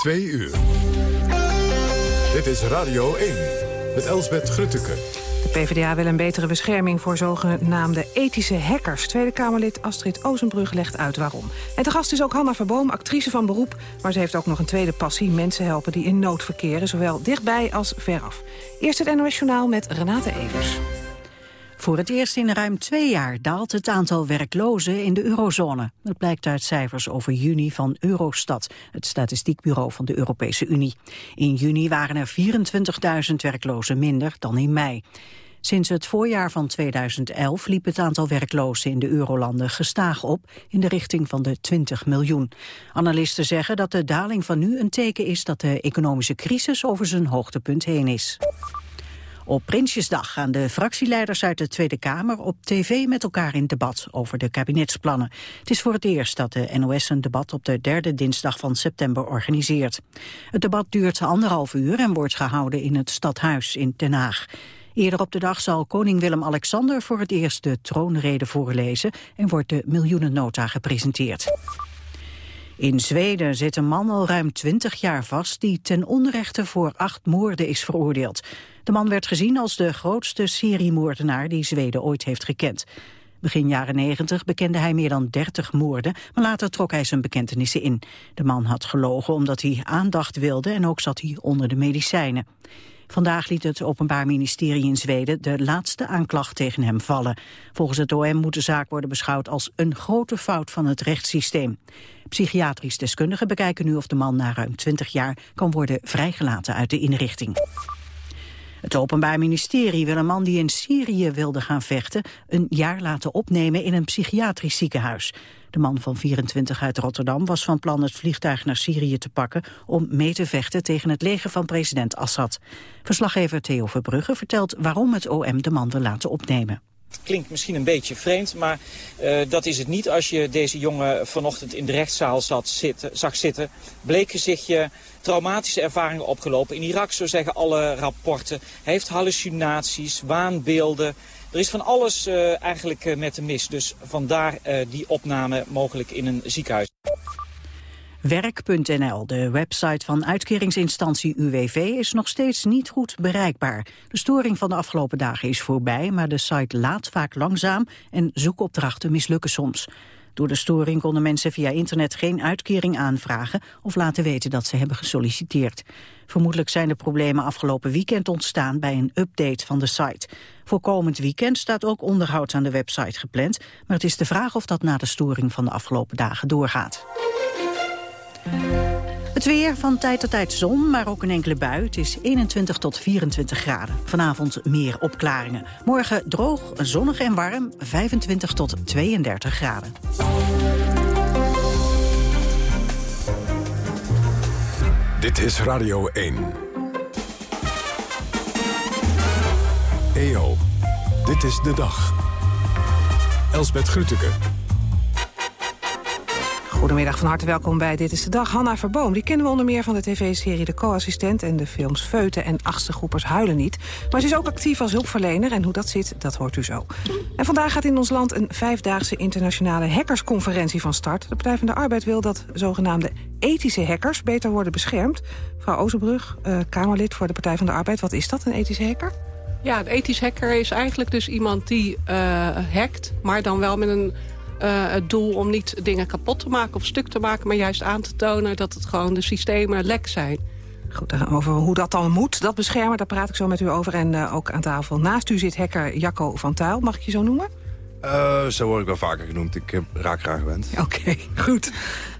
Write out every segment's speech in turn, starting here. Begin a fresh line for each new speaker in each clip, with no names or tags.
Twee uur. Dit is Radio 1 met Elsbeth Grutteke.
De PvdA wil een betere bescherming voor zogenaamde ethische hackers. Tweede Kamerlid Astrid Ozenbrug legt uit waarom. En te gast is ook Hanna Verboom, actrice van beroep... maar ze heeft ook nog een tweede passie, mensen helpen die in nood verkeren... zowel dichtbij als veraf. Eerst het NOS Journaal met Renate Evers.
Voor het eerst in ruim twee jaar daalt het aantal werklozen in de eurozone. Dat blijkt uit cijfers over juni van Eurostat, het statistiekbureau van de Europese Unie. In juni waren er 24.000 werklozen minder dan in mei. Sinds het voorjaar van 2011 liep het aantal werklozen in de eurolanden gestaag op in de richting van de 20 miljoen. Analisten zeggen dat de daling van nu een teken is dat de economische crisis over zijn hoogtepunt heen is. Op Prinsjesdag gaan de fractieleiders uit de Tweede Kamer op tv met elkaar in debat over de kabinetsplannen. Het is voor het eerst dat de NOS een debat op de derde dinsdag van september organiseert. Het debat duurt anderhalf uur en wordt gehouden in het Stadhuis in Den Haag. Eerder op de dag zal koning Willem-Alexander voor het eerst de troonrede voorlezen en wordt de miljoenennota gepresenteerd. In Zweden zit een man al ruim 20 jaar vast die ten onrechte voor acht moorden is veroordeeld. De man werd gezien als de grootste seriemoordenaar die Zweden ooit heeft gekend. Begin jaren 90 bekende hij meer dan 30 moorden, maar later trok hij zijn bekentenissen in. De man had gelogen omdat hij aandacht wilde en ook zat hij onder de medicijnen. Vandaag liet het Openbaar Ministerie in Zweden de laatste aanklacht tegen hem vallen. Volgens het OM moet de zaak worden beschouwd als een grote fout van het rechtssysteem. Psychiatrisch deskundigen bekijken nu of de man na ruim 20 jaar kan worden vrijgelaten uit de inrichting. Het Openbaar Ministerie wil een man die in Syrië wilde gaan vechten... een jaar laten opnemen in een psychiatrisch ziekenhuis. De man van 24 uit Rotterdam was van plan het vliegtuig naar Syrië te pakken... om mee te vechten tegen het leger van president Assad. Verslaggever Theo Verbrugge vertelt waarom het OM de man wil laten opnemen.
Klinkt misschien een beetje vreemd, maar uh, dat is het niet. Als je deze jongen vanochtend in de rechtszaal zat, zitten, zag zitten... bleken zich je traumatische ervaringen opgelopen. In Irak, zo zeggen alle rapporten. Heeft hallucinaties, waanbeelden. Er is van alles uh, eigenlijk uh, met hem mis. Dus vandaar die opname mogelijk in een ziekenhuis.
Werk.nl, de website van uitkeringsinstantie UWV, is nog steeds niet goed bereikbaar. De storing van de afgelopen dagen is voorbij, maar de site laat vaak langzaam en zoekopdrachten mislukken soms. Door de storing konden mensen via internet geen uitkering aanvragen of laten weten dat ze hebben gesolliciteerd. Vermoedelijk zijn de problemen afgelopen weekend ontstaan bij een update van de site. Voor komend weekend staat ook onderhoud aan de website gepland, maar het is de vraag of dat na de storing van de afgelopen dagen doorgaat. Het weer van tijd tot tijd zon, maar ook een enkele bui. Het is 21 tot 24 graden. Vanavond meer opklaringen. Morgen droog, zonnig en warm, 25 tot 32 graden.
Dit is Radio 1. EO, dit is de dag. Elsbeth Grütke.
Goedemiddag, van harte welkom bij Dit is de Dag. Hanna Verboom, die kennen we onder meer van de tv-serie De Co-assistent... en de films Feuten en Achtste Groepers Huilen Niet. Maar ze is ook actief als hulpverlener en hoe dat zit, dat hoort u zo. En vandaag gaat in ons land een vijfdaagse internationale hackersconferentie van start. De Partij van de Arbeid wil dat zogenaamde ethische hackers beter worden beschermd. Mevrouw Ozenbrug, uh, Kamerlid voor de Partij van de Arbeid. Wat is dat, een ethische hacker?
Ja, een ethisch hacker is eigenlijk dus iemand die uh, hackt... maar dan wel met een het doel om niet dingen kapot te maken of stuk te maken... maar juist aan te tonen dat het gewoon de systemen lek zijn.
Goed, over hoe dat dan moet, dat beschermen, daar praat ik zo met u over. En uh, ook aan tafel naast u zit hacker Jacco van Tuil. Mag ik je zo noemen?
Uh, zo word ik wel vaker genoemd. Ik raak graag gewend.
Oké, goed.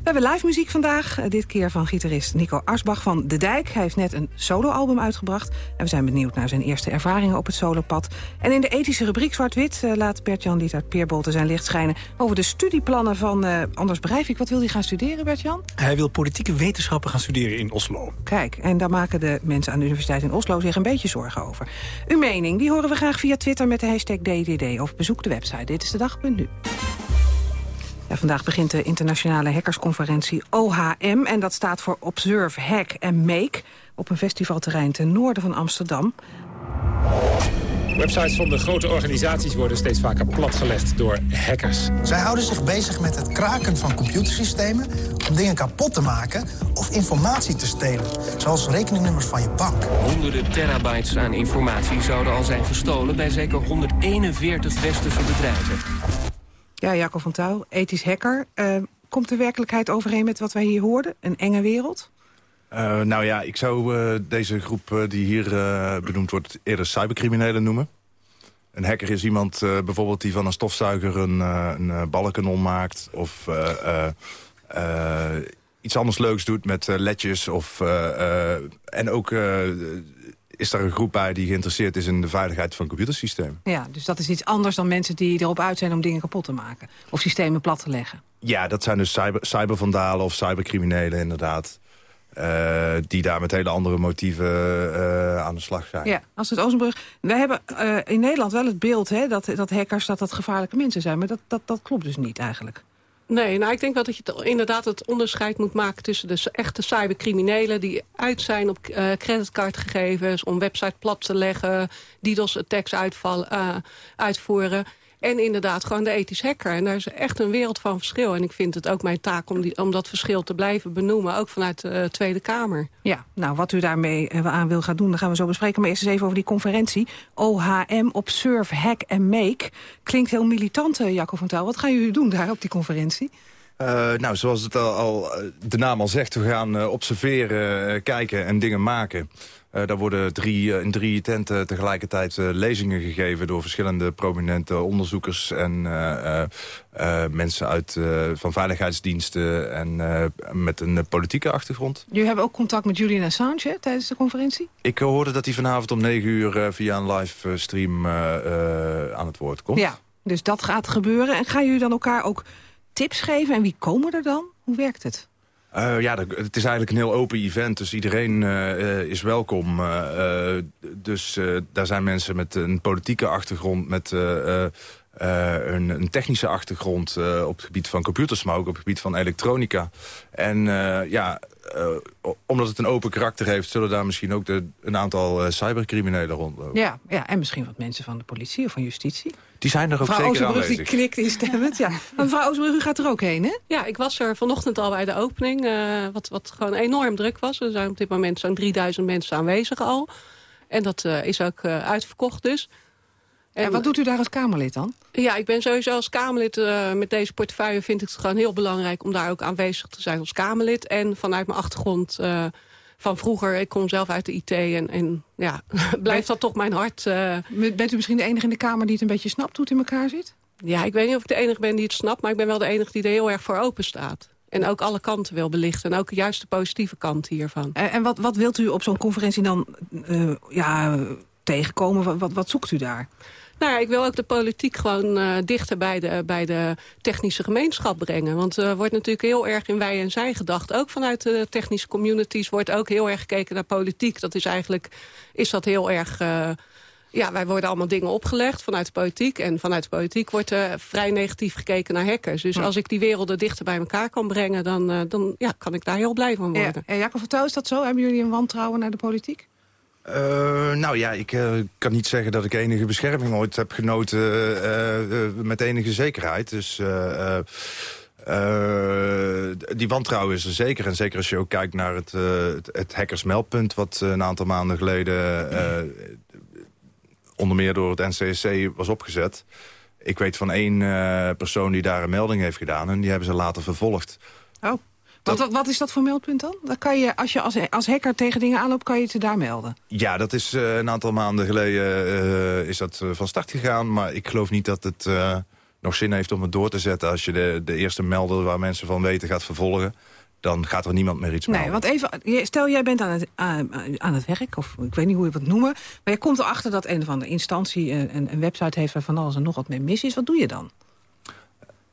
We hebben live muziek vandaag. Uh, dit keer van gitarist Nico Arsbach van De Dijk. Hij heeft net een soloalbum uitgebracht. En we zijn benieuwd naar zijn eerste ervaringen op het solopad. En in de ethische rubriek Zwart-Wit laat Bert-Jan Liet uit Peerbolte zijn licht schijnen... over de studieplannen van uh, Anders Breivik. Wat wil hij gaan studeren, Bert-Jan?
Hij wil politieke wetenschappen gaan studeren in Oslo.
Kijk, en daar maken de mensen aan de Universiteit in Oslo zich een beetje zorgen over. Uw mening, die horen we graag via Twitter met de hashtag DDD... of bezoek de website Dit is de dag.nu. Ja, vandaag begint de internationale hackersconferentie OHM... en dat staat voor Observe, Hack en Make... op een festivalterrein ten noorden van Amsterdam.
Websites van de grote organisaties worden steeds vaker platgelegd door hackers.
Zij houden zich bezig met het kraken van computersystemen... om dingen kapot te maken of informatie te stelen. Zoals rekeningnummers van je bank.
Honderden terabytes aan informatie zouden al zijn gestolen... bij zeker 141 westerse bedrijven.
Ja, Jacob van Touw, ethisch hacker. Uh, komt de werkelijkheid overeen met wat wij hier hoorden? Een enge wereld?
Uh, nou ja, ik zou uh, deze groep uh, die hier benoemd wordt eerder cybercriminelen noemen. Een hacker is iemand bijvoorbeeld die van een stofzuiger een, een maakt... of iets anders leuks doet met ledjes. Of, en ook is er een groep bij die geïnteresseerd is in de veiligheid van computersystemen.
Ja, dus dat is iets anders dan mensen die erop uit zijn om dingen kapot te maken. Of systemen plat te leggen.
Ja, dat zijn dus cyber, cybervandalen of cybercriminelen inderdaad. Uh, die daar met hele andere motieven uh, aan de slag zijn.
Ja, als het Oostenbrug. We hebben uh, in Nederland wel het beeld hè, dat, dat hackers dat dat gevaarlijke mensen zijn. Maar dat, dat, dat klopt dus niet eigenlijk.
Nee, nou ik denk wel dat je het, inderdaad het onderscheid moet maken... tussen de echte cybercriminelen die uit zijn op uh, creditcardgegevens... om website plat te leggen, DDoS-attacks uh, uitvoeren... En inderdaad gewoon de ethisch hacker. En daar is echt een wereld van verschil. En ik vind het ook mijn taak om, die, om dat verschil te blijven benoemen. Ook vanuit de Tweede Kamer.
Ja, nou wat u daarmee eh, aan wil gaan doen, dat gaan we zo bespreken. Maar eerst eens even over die conferentie. OHM, Observe, Hack en Make. Klinkt heel militant, uh, Jacco van Tel. Wat gaan jullie doen daar op die conferentie?
Uh, nou, zoals het al, al, de naam al zegt, we gaan uh, observeren, uh, kijken en dingen maken. Uh, daar worden drie, uh, in drie tenten tegelijkertijd uh, lezingen gegeven... door verschillende prominente onderzoekers en mensen uit, van veiligheidsdiensten... en met een politieke achtergrond.
Jullie hebben ook contact met Julian Assange tijdens de conferentie?
Ik hoorde dat hij vanavond om negen uur via een livestream aan het woord komt.
Ja, dus dat gaat gebeuren. En gaan jullie dan elkaar ook tips geven? En wie komen er dan? Hoe werkt het?
Uh, ja, het is eigenlijk een heel open event, dus iedereen uh, is welkom. Dus daar zijn mensen met een politieke achtergrond, met een, een, technische achtergrond... op het gebied van computersmoke, op het gebied van elektronica. En ja, omdat het een open karakter heeft... zullen daar misschien ook de, een aantal cybercriminelen rondlopen.
Ja, ja, en misschien wat mensen van de politie of van justitie.
Die zijn er ook
mevrouw
zeker
aanwezig. die knikt instemmend. Ja. Maar mevrouw Oosterbrug, u gaat er ook heen, hè?
Ja, ik was er vanochtend al bij de opening. Uh, wat, wat gewoon enorm druk was. Er zijn op dit moment zo'n 3000 mensen aanwezig al. En dat uh, is ook uh, uitverkocht dus.
En, en, wat doet u daar als Kamerlid dan?
Ja, ik ben sowieso als Kamerlid met deze portefeuille... vind ik het gewoon heel belangrijk om daar ook aanwezig te zijn als Kamerlid. En vanuit mijn achtergrond van vroeger. Ik kom zelf uit de IT en, en ja, blijft dat toch mijn hart. Uh...
Bent u misschien de enige in de Kamer die het een beetje snapt hoe het in elkaar zit?
Ja, ik weet niet of ik de enige ben die het snapt... maar ik ben wel de enige die er heel erg voor open staat. En ook alle kanten wil belichten. En ook juist de positieve kant hiervan.
En, en wat, wat wilt u op zo'n conferentie dan uh, ja, tegenkomen? Wat, wat zoekt u daar?
Nou ja, ik wil ook de politiek gewoon uh, dichter bij de, bij de technische gemeenschap brengen. Want er uh, wordt natuurlijk heel erg in wij en zij gedacht. Ook vanuit de technische communities wordt ook heel erg gekeken naar politiek. Dat is eigenlijk, is dat heel erg... Uh, ja, wij worden allemaal dingen opgelegd vanuit de politiek. En vanuit de politiek wordt er vrij negatief gekeken naar hackers. Dus als ik die werelden dichter bij elkaar kan brengen... dan, dan ja, kan ik daar heel blij van worden.
Ja, Jacob Vertel, is dat zo? Hebben jullie een wantrouwen naar de politiek?
Uh, nou ja, ik uh, kan niet zeggen dat ik enige bescherming ooit heb genoten uh, met enige zekerheid. Dus die wantrouwen is er zeker. En zeker als je ook kijkt naar het, het, het hackersmeldpunt... wat een aantal maanden geleden onder meer door het NCSC was opgezet. Ik weet van één persoon die daar een melding heeft gedaan... en die hebben ze later vervolgd.
Oh. Wat, wat, is dat voor meldpunt dan? dan kan je, als je als, als hacker tegen dingen aanloopt, kan je het daar melden?
Ja, dat is uh, een aantal maanden geleden uh, is dat uh, van start gegaan. Maar ik geloof niet dat het nog zin heeft om het door te zetten... als je de, de eerste melder waar mensen van weten gaat vervolgen dan gaat er niemand meer iets
mee. Nee, want even, stel jij bent aan het, aan het werk, of ik weet niet hoe je het noemen... maar je komt erachter dat een van de instantie een, een website heeft... waar van alles en nog wat mee mis is. Wat doe je dan?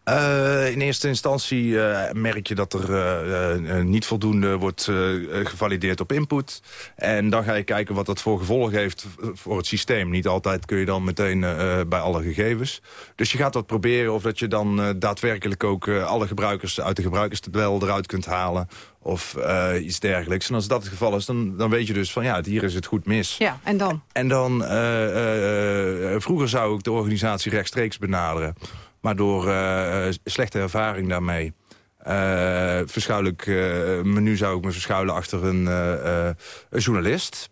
Uh, in eerste instantie uh, merk je dat er uh, niet voldoende wordt gevalideerd op input. En dan ga je kijken wat dat voor gevolgen heeft voor het systeem. Niet altijd kun je dan meteen bij alle gegevens. Dus je gaat dat proberen of dat je dan daadwerkelijk ook alle gebruikers uit de gebruikerstabel eruit kunt halen of eh, iets dergelijks. En als dat het geval is, dan, dan weet je dus van ja, hier is het goed mis.
Ja, en dan?
En dan, eh, eh, vroeger zou ik de organisatie rechtstreeks benaderen. Maar door eh, slechte ervaring daarmee... eh verschuil ik, eh, me nu zou ik me verschuilen achter een, eh, eh, een journalist...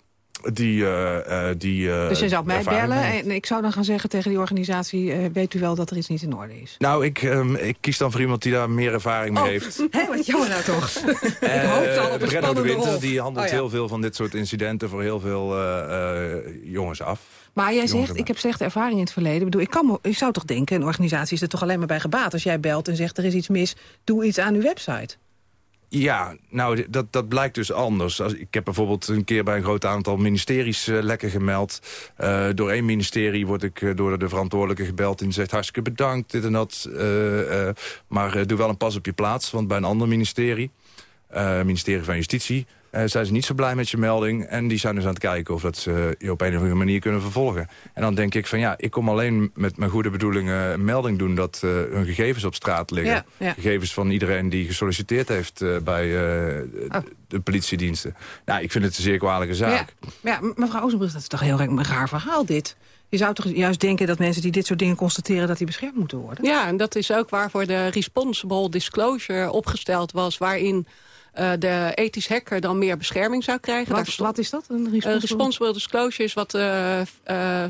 Die, eh, eh, die, eh,
Dus je zou mij bellen
heeft.
en ik zou dan gaan zeggen tegen die organisatie... weet u wel dat er iets niet in orde is?
Nou, ik, ehm, ik kies dan voor iemand die daar meer ervaring mee
Oh,
heeft.
Hé, wat jammer nou toch. ik hoopte al op een
de Winter die handelt
Oh, ja.
heel veel van dit soort incidenten... voor heel veel jongens af.
Maar jij zegt, ik heb slechte ervaring in het verleden. Ik, bedoel, ik, kan, ik zou toch denken, een organisatie is er toch alleen maar bij gebaat... als jij belt en zegt, er is iets mis, doe iets aan uw website.
Ja, nou, dat, dat blijkt dus anders. Als, ik heb bijvoorbeeld een keer bij een groot aantal ministeries eh, lekker gemeld. Eh, door één ministerie word ik eh, door de verantwoordelijke gebeld... en zegt hartstikke bedankt, dit en dat. maar doe wel een pas op je plaats, want bij een ander ministerie... ministerie van Justitie... eh, zijn ze niet zo blij met je melding. En die zijn dus aan het kijken of dat ze je op een of andere manier kunnen vervolgen. En dan denk ik van ja, ik kom alleen met mijn goede bedoelingen een melding doen... dat eh, hun gegevens op straat liggen.
Ja, ja.
Gegevens van iedereen die gesolliciteerd heeft eh, bij eh,
Oh.
de politiediensten. Nou, ik vind het een zeer kwalijke zaak.
Ja, ja, mevrouw Ozenbrug, dat is toch heel een raar verhaal dit. Je zou toch juist denken dat mensen die dit soort dingen constateren... dat die beschermd moeten worden?
Ja, en dat is ook waarvoor de responsible disclosure opgesteld was... waarin eh, de ethisch hacker dan meer bescherming zou krijgen.
Wat, is dat? Een
Eh,
responsible-
responsible disclosure is wat de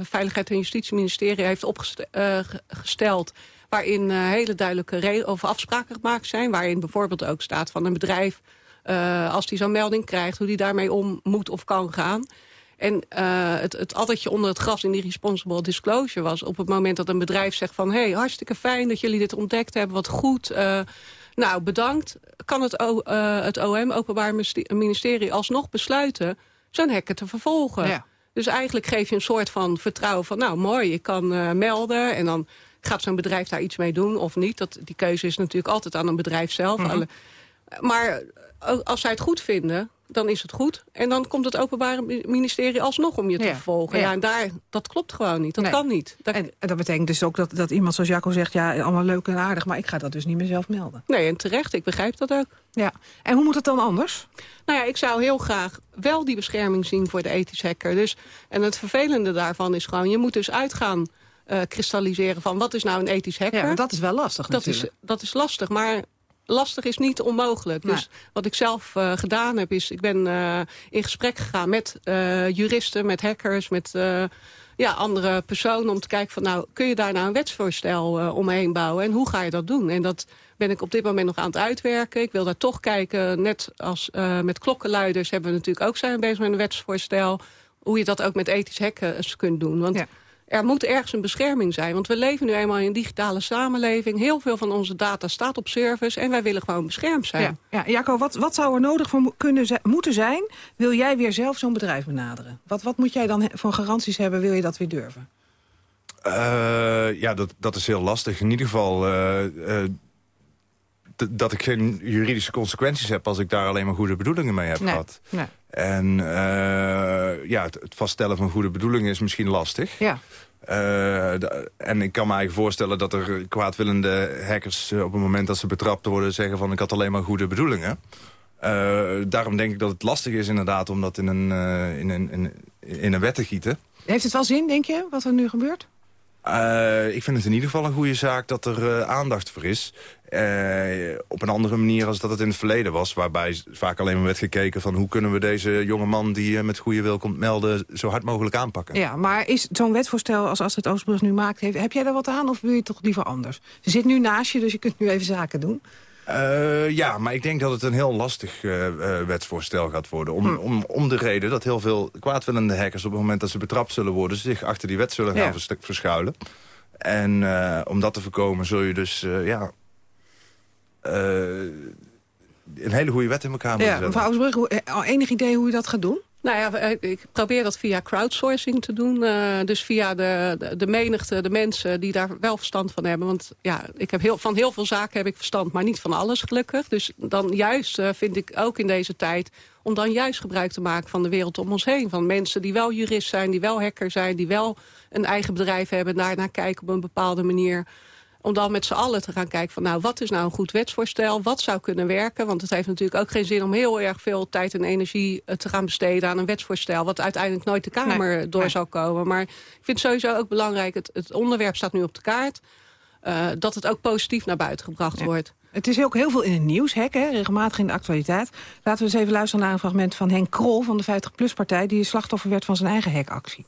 Veiligheid en Justitieministerie heeft opgesteld... waarin eh, hele duidelijke of afspraken gemaakt zijn. Waarin bijvoorbeeld ook staat van een bedrijf... eh, als die zo'n melding krijgt, hoe die daarmee om moet of kan gaan. En eh, het, het addertje onder het gras in die responsible disclosure was... op het moment dat een bedrijf zegt van... hé, hey, hartstikke fijn dat jullie dit ontdekt hebben, wat goed... eh, nou, bedankt. Kan het, o, eh, het OM, Openbaar Ministerie- alsnog besluiten... zo'n hacker te vervolgen?
Ja.
Dus eigenlijk geef je een soort van vertrouwen van... nou, mooi, ik kan eh, melden en dan gaat zo'n bedrijf daar iets mee doen of niet. Dat, die keuze is natuurlijk altijd aan een bedrijf zelf.
Mhm.
Alle- maar eh, als zij het goed vinden, dan is het goed. En dan komt het Openbaar Ministerie alsnog om je te
Ja,
vervolgen.
ja.
Ja. en daar, dat klopt gewoon niet. Dat
Nee.
kan niet. Dat,
En, en dat betekent dus ook dat, dat iemand zoals Jacco zegt... ja, allemaal leuk en aardig, maar ik ga dat dus niet meer zelf melden.
nee, en terecht, ik begrijp dat ook.
Ja. En hoe moet het dan anders?
Nou ja, ik zou heel graag wel die bescherming zien voor de ethisch hacker. Dus, en het vervelende daarvan is gewoon... je moet dus uitgaan eh, kristalliseren van wat is nou een ethisch hacker.
Ja, dat is wel lastig
dat is,
natuurlijk.
dat is lastig, maar lastig is niet onmogelijk. Dus wat ik zelf eh, gedaan heb, is ik ben eh, in gesprek gegaan met eh, juristen, met hackers, met ja, andere personen om te kijken van nou, kun je daar nou een wetsvoorstel omheen bouwen en hoe ga je dat doen? En dat ben ik op dit moment nog aan het uitwerken. Ik wil daar toch kijken, net als met klokkenluiders hebben we natuurlijk ook zijn bezig met een wetsvoorstel, hoe je dat ook met ethisch hacken eens kunt doen. Want
Ja.
Er moet ergens een bescherming zijn. Want we leven nu eenmaal in een digitale samenleving. Heel veel van onze data staat op servers en wij willen gewoon beschermd zijn.
Ja, ja. Jacco, wat, wat zou er nodig voor kunnen moeten zijn... wil jij weer zelf zo'n bedrijf benaderen? Wat, wat moet jij dan voor garanties hebben, wil je dat weer durven?
Eh, ja, dat, dat is heel lastig. In ieder geval eh, eh, dat ik geen juridische consequenties heb... als ik daar alleen maar goede bedoelingen mee heb gehad.
nee.
En eh, ja, het, het vaststellen van goede bedoelingen is misschien lastig.
Ja.
Eh, en ik kan me eigenlijk voorstellen dat er kwaadwillende hackers... eh, op het moment dat ze betrapt worden zeggen van... ik had alleen maar goede bedoelingen. Daarom denk ik dat het lastig is inderdaad om dat in een, in een, in, in een wet te gieten.
Heeft het wel zin, denk je, wat er nu gebeurt?
Ik vind het in ieder geval een goede zaak dat er aandacht voor is. Eh, op een andere manier als dat het in het verleden was. Waarbij vaak alleen maar werd gekeken van hoe kunnen we deze jonge man die eh, met goede wil komt melden zo hard mogelijk aanpakken.
Ja, maar is zo'n wetvoorstel als Astrid Oostbrug nu maakt... Heeft, heb jij daar wat aan of wil je het toch liever anders? Ze zit nu naast je, dus je kunt nu even zaken doen.
Eh, ja, maar ik denk dat het een heel lastig wetsvoorstel gaat worden. Om, om, om de reden dat heel veel kwaadwillende hackers... op het moment dat ze betrapt zullen worden... zich achter die wet zullen gaan
Ja.
vers- verschuilen. En om dat te voorkomen zul je dus... ja, een hele goede wet in elkaar moeten
Ja,
zetten.
mevrouw Oostbrug, hoe- eh, al enig idee hoe je dat gaat doen?
Nou ja, eh, ik probeer dat via crowdsourcing te doen. eh, dus via de, de, de menigte, de mensen die daar wel verstand van hebben. Want ja, ik heb heel, van heel veel zaken heb ik verstand, maar niet van alles gelukkig. Dus dan juist eh, vind ik ook in deze tijd... om dan juist gebruik te maken van de wereld om ons heen. Van mensen die wel jurist zijn, die wel hacker zijn... die wel een eigen bedrijf hebben en daarnaar kijken op een bepaalde manier om dan met z'n allen te gaan kijken van nou, wat is nou een goed wetsvoorstel? Wat zou kunnen werken? Want het heeft natuurlijk ook geen zin om heel erg veel tijd en energie eh, te gaan besteden aan een wetsvoorstel, wat uiteindelijk nooit de Kamer door zal komen. Maar ik vind sowieso ook belangrijk, het, het onderwerp staat nu op de kaart, uh, dat het ook positief naar buiten gebracht wordt.
Het is ook heel veel in het nieuws, hek, hè, regelmatig in de actualiteit. Laten we eens even luisteren naar een fragment van Henk Krol van de 50PLUS-partij... die slachtoffer werd van zijn eigen hekactie.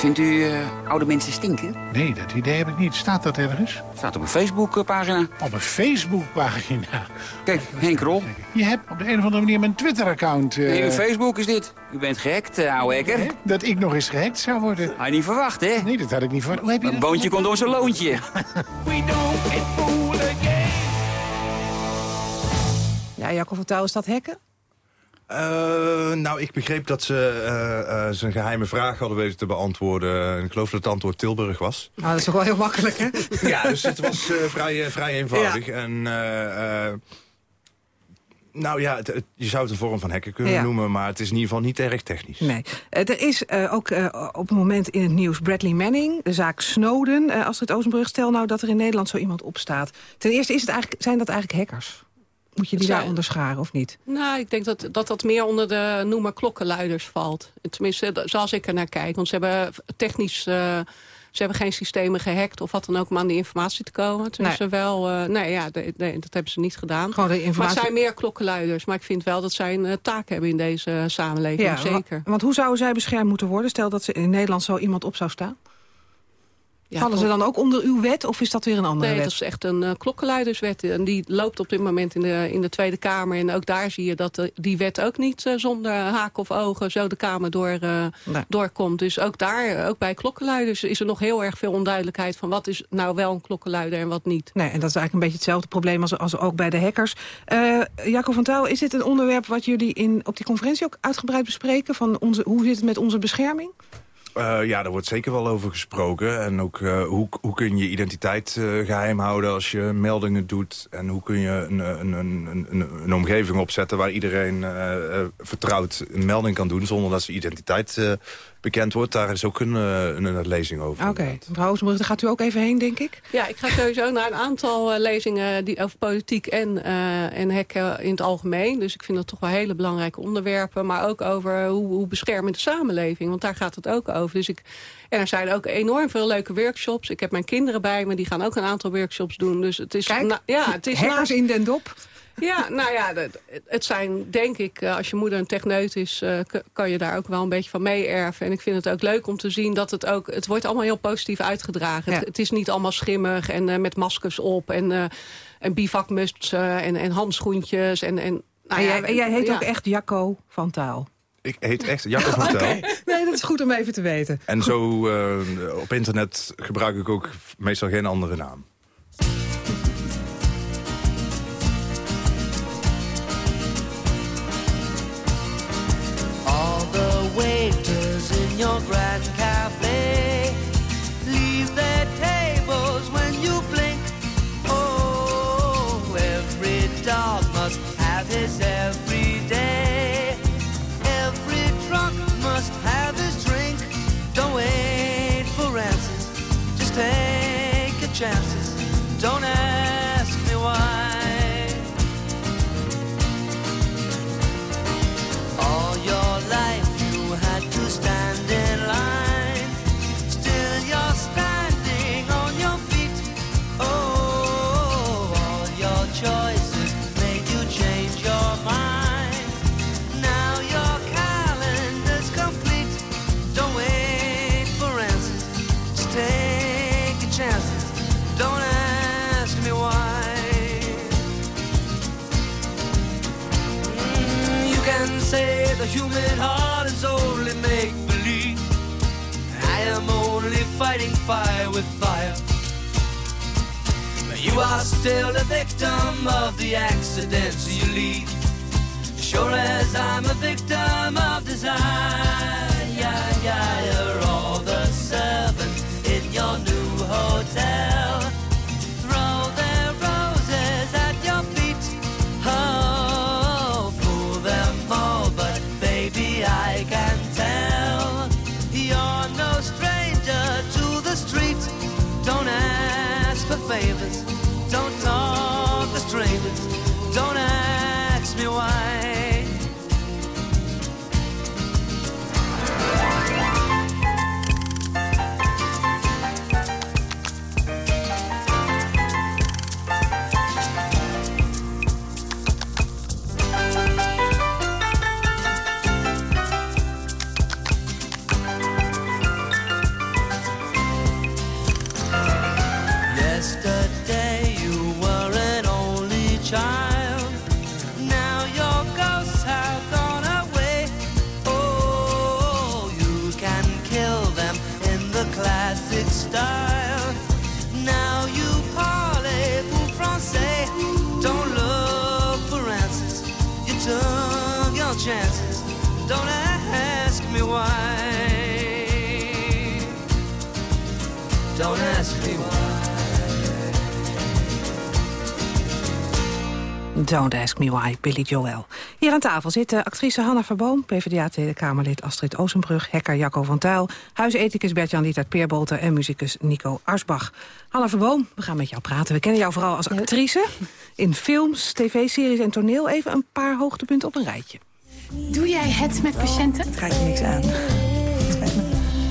Vindt u uh, oude mensen stinken?
Nee, dat idee heb ik niet. Staat dat ergens?
Staat op een Facebookpagina.
Op een Facebookpagina?
Kijk, Henk Rol.
Je hebt op de een of andere manier mijn Twitter-account...
Uh... Nee, uw Facebook is dit. U bent gehackt, uh, oude hacker.
Dat ik nog eens gehackt zou worden.
Had je niet verwacht, hè?
Nee, dat had ik niet verwacht. Hoe heb je
een boontje komt door zijn loontje. We
Ja, Jacob van Touw, is dat hacken?
Uh, nou, ik begreep dat ze uh, uh, zijn geheime vraag hadden weten te beantwoorden. En ik geloof dat het antwoord Tilburg was.
Nou, dat is toch wel heel makkelijk, hè?
ja, dus het was vrij, vrij eenvoudig. Ja. En nou ja, het, je zou het een vorm van hacken kunnen noemen... maar het is in ieder geval niet erg technisch.
Nee. er is ook op het moment in het nieuws Bradley Manning, de zaak Snowden. Astrid Oostenbrug, stel nou dat er in Nederland zo iemand opstaat. Ten eerste is het eigenlijk, zijn dat eigenlijk hackers? Moet je die daar onderscharen of niet?
Nou, ik denk dat, dat dat meer onder de noemer klokkenluiders valt. Tenminste, zoals ik er naar kijk. Want ze hebben technisch... Uh, ze hebben geen systemen gehackt of wat dan ook om aan die informatie te komen. Tenminste nee. wel, uh, nee, ja, nee, dat hebben ze niet gedaan.
Gewoon de informatie...
Maar het zijn meer klokkenluiders. Maar ik vind wel dat zij een uh, taak hebben in deze samenleving, ja, zeker.
Want hoe zouden zij beschermd moeten worden? Stel dat ze in Nederland zo iemand op zou staan? Ja, Vallen ze dan ook onder uw wet of is dat weer een andere
nee,
wet?
dat is echt een uh, klokkenluiderswet. En die loopt op dit moment in de, in de Tweede Kamer. En ook daar zie je dat de, die wet ook niet uh, zonder haak of ogen zo de Kamer door, nee. doorkomt. Dus ook daar, ook bij klokkenluiders, is er nog heel erg veel onduidelijkheid... van wat is nou wel een klokkenluider en wat niet.
Nee, en dat is eigenlijk een beetje hetzelfde probleem als, als ook bij de hackers. Jacob van Touw, is dit een onderwerp wat jullie in, op die conferentie ook uitgebreid bespreken? Van onze, hoe zit het met onze bescherming?
Uh, ja, daar wordt zeker wel over gesproken. En ook uh, hoe, hoe kun je identiteit uh, geheim houden als je meldingen doet. En hoe kun je een, een, een, een, een omgeving opzetten waar iedereen vertrouwd een melding kan doen... zonder dat ze identiteit bekend wordt. Daar is ook een, een, een lezing over.
Oké, okay. mevrouw Oostenbrug, daar gaat u ook even heen, denk ik?
Ja, ik ga sowieso naar een aantal lezingen die over politiek en, en hekken in het algemeen. Dus ik vind dat toch wel hele belangrijke onderwerpen. Maar ook over hoe, hoe beschermen de samenleving. Want daar gaat het ook over. Dus ik, en er zijn ook enorm veel leuke workshops. Ik heb mijn kinderen bij me, die gaan ook een aantal workshops doen. Dus het is,
Kijk,
ja, het is
hackers in den dop.
Ja, nou ja, het zijn denk ik, eh, als je moeder een techneut is... Uh, kan je daar ook wel een beetje van mee erven. En ik vind het ook leuk om te zien dat het ook... het wordt allemaal heel positief uitgedragen. Ja. Het, het, is niet allemaal schimmig en uh, met maskers op... en, en bivakmutsen en, en handschoentjes. En, en,
nou en, jij, en jij heet ja. ook echt Jacco van Taal.
Ik heet echt Jacob van Tel.
okay. Nee, dat is goed om even te weten.
En zo uh, op internet gebruik ik ook meestal geen andere naam.
Your grand cafe human heart is only make believe. I am only fighting fire with fire. You are still a victim of the accidents you lead. Sure as I'm a victim of desire, yeah, yeah, all the servants in your new hotel. Don't Ask Me Why,
Billy Joel. Hier aan tafel zitten actrice Hanna Verboom... PvdA Tweede Kamerlid Astrid Ozenbrug... hacker Jacco van Tuil... huisethicus Bert-Jan Lietert Peerbolter... en muzikus Nico Arsbach. Hanna Verboom, we gaan met jou praten. We kennen jou vooral als actrice... in films, tv-series en toneel. Even een paar hoogtepunten op een rijtje.
Doe jij het met patiënten? Het gaat je niks aan.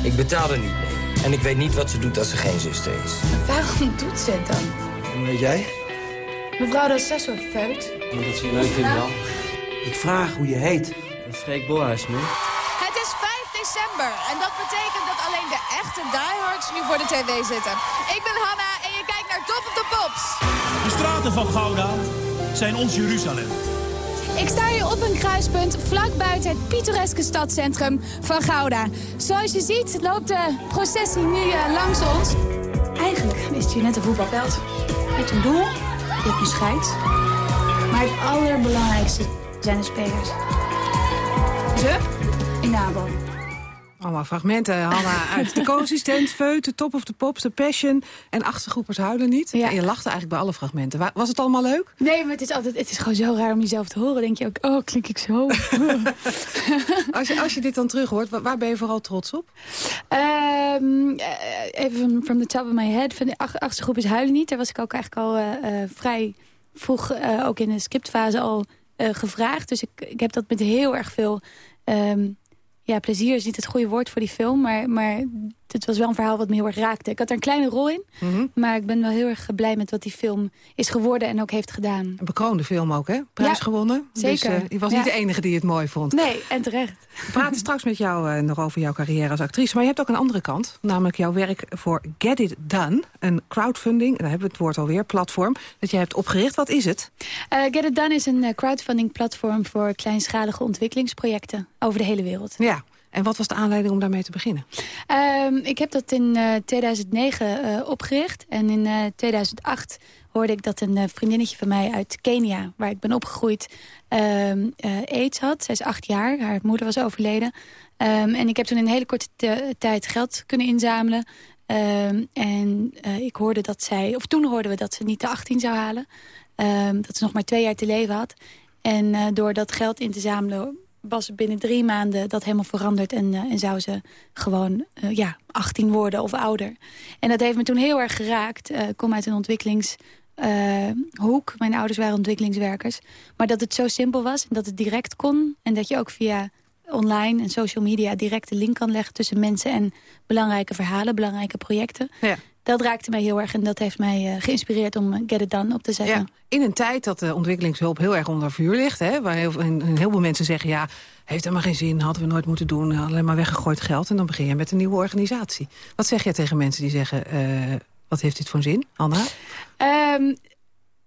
Ik betaal er niet mee. En ik weet niet wat ze doet als ze geen zuster is.
Waarom doet ze het dan?
Weet jij?
Mevrouw de assessor feut.
Omdat ze je leuk vindt dan. Ik vraag hoe je heet. Freek Bolhuisman.
Het is 5 december en dat betekent dat alleen de echte diehards nu voor de tv zitten. Ik ben Hanna en je kijkt naar Top of the Pops.
De straten van Gouda zijn ons Jeruzalem.
Ik sta hier op een kruispunt vlak buiten het pittoreske stadscentrum van Gouda. Zoals je ziet loopt de processie nu eh, langs ons. Eigenlijk is het hier net een voetbalveld. Hebt een doel, je hebt een scheid. Maar het allerbelangrijkste zijn de spelers. Ze in de.
Allemaal fragmenten, Hanna, uit de co-assistent, Feut, Top of the Pops, The Passion... en Achtergroepers huilen niet. En je lachte eigenlijk bij alle fragmenten. Wa- Was het allemaal leuk?
Nee, maar het is, altijd, het is gewoon zo raar om jezelf te horen. denk je ook, oh, klink ik zo?
Als je, als je dit dan terug hoort, wa- waar ben je vooral trots op?
Ehm, eh, even from the top of my head. Van de ach- achtste groep is Huilen niet. Daar was ik ook eigenlijk al eh, eh, vrij vroeg, ook in de scriptfase al gevraagd. Dus ik, ik heb dat met heel erg veel... ehm, ja, plezier is niet het goede woord voor die film. Maar, maar het was wel een verhaal wat me heel erg raakte. Ik had er een kleine rol in. Maar ik ben wel heel erg blij met wat die film is geworden en ook heeft gedaan.
Een bekroonde film ook, hè? Prijs
Ja,
gewonnen.
zeker.
Dus je was
Ja.
niet de enige die het mooi vond.
Nee, en terecht.
We praten straks met jou eh, nog over jouw carrière als actrice. Maar je hebt ook een andere kant. Namelijk jouw werk voor Get It Done. Een crowdfunding, daar hebben we het woord alweer, platform. Dat jij hebt opgericht. Wat is het?
Eh, Get It Done is een crowdfunding platform voor kleinschalige ontwikkelingsprojecten over de hele wereld.
Ja. En wat was de aanleiding om daarmee te beginnen?
Ehm, ik heb dat in eh, 2009 eh, opgericht. En in eh, 2008 hoorde ik dat een eh, vriendinnetje van mij uit Kenia... waar ik ben opgegroeid, ehm, eh, aids had. Zij is acht jaar, haar moeder was overleden. Ehm, en ik heb toen in een hele korte te- tijd geld kunnen inzamelen. En eh, ik hoorde dat zij, of toen hoorden we dat ze niet de 18 zou halen. Dat ze nog maar twee jaar te leven had. En eh, door dat geld in te zamelen was binnen drie maanden dat helemaal veranderd. En, eh, en zou ze gewoon eh, ja, 18 worden of ouder. En dat heeft me toen heel erg geraakt. Eh, ik kom uit een ontwikkelingshoek. Mijn ouders waren ontwikkelingswerkers. Maar dat het zo simpel was en dat het direct kon. En dat je ook via online en social media direct de link kan leggen... tussen mensen en belangrijke verhalen, belangrijke projecten.
Ja.
Dat raakte mij heel erg en dat heeft mij eh, geïnspireerd om eh, Get It Done op te zetten.
Ja, in een tijd dat de ontwikkelingshulp heel erg onder vuur ligt... Hè, waar heel, heel veel mensen zeggen... ja, heeft helemaal geen zin, hadden we nooit moeten doen... alleen maar weggegooid geld en dan begin je met een nieuwe organisatie. Wat zeg je tegen mensen die zeggen... eh, wat heeft dit voor zin, Anna?
Ehm,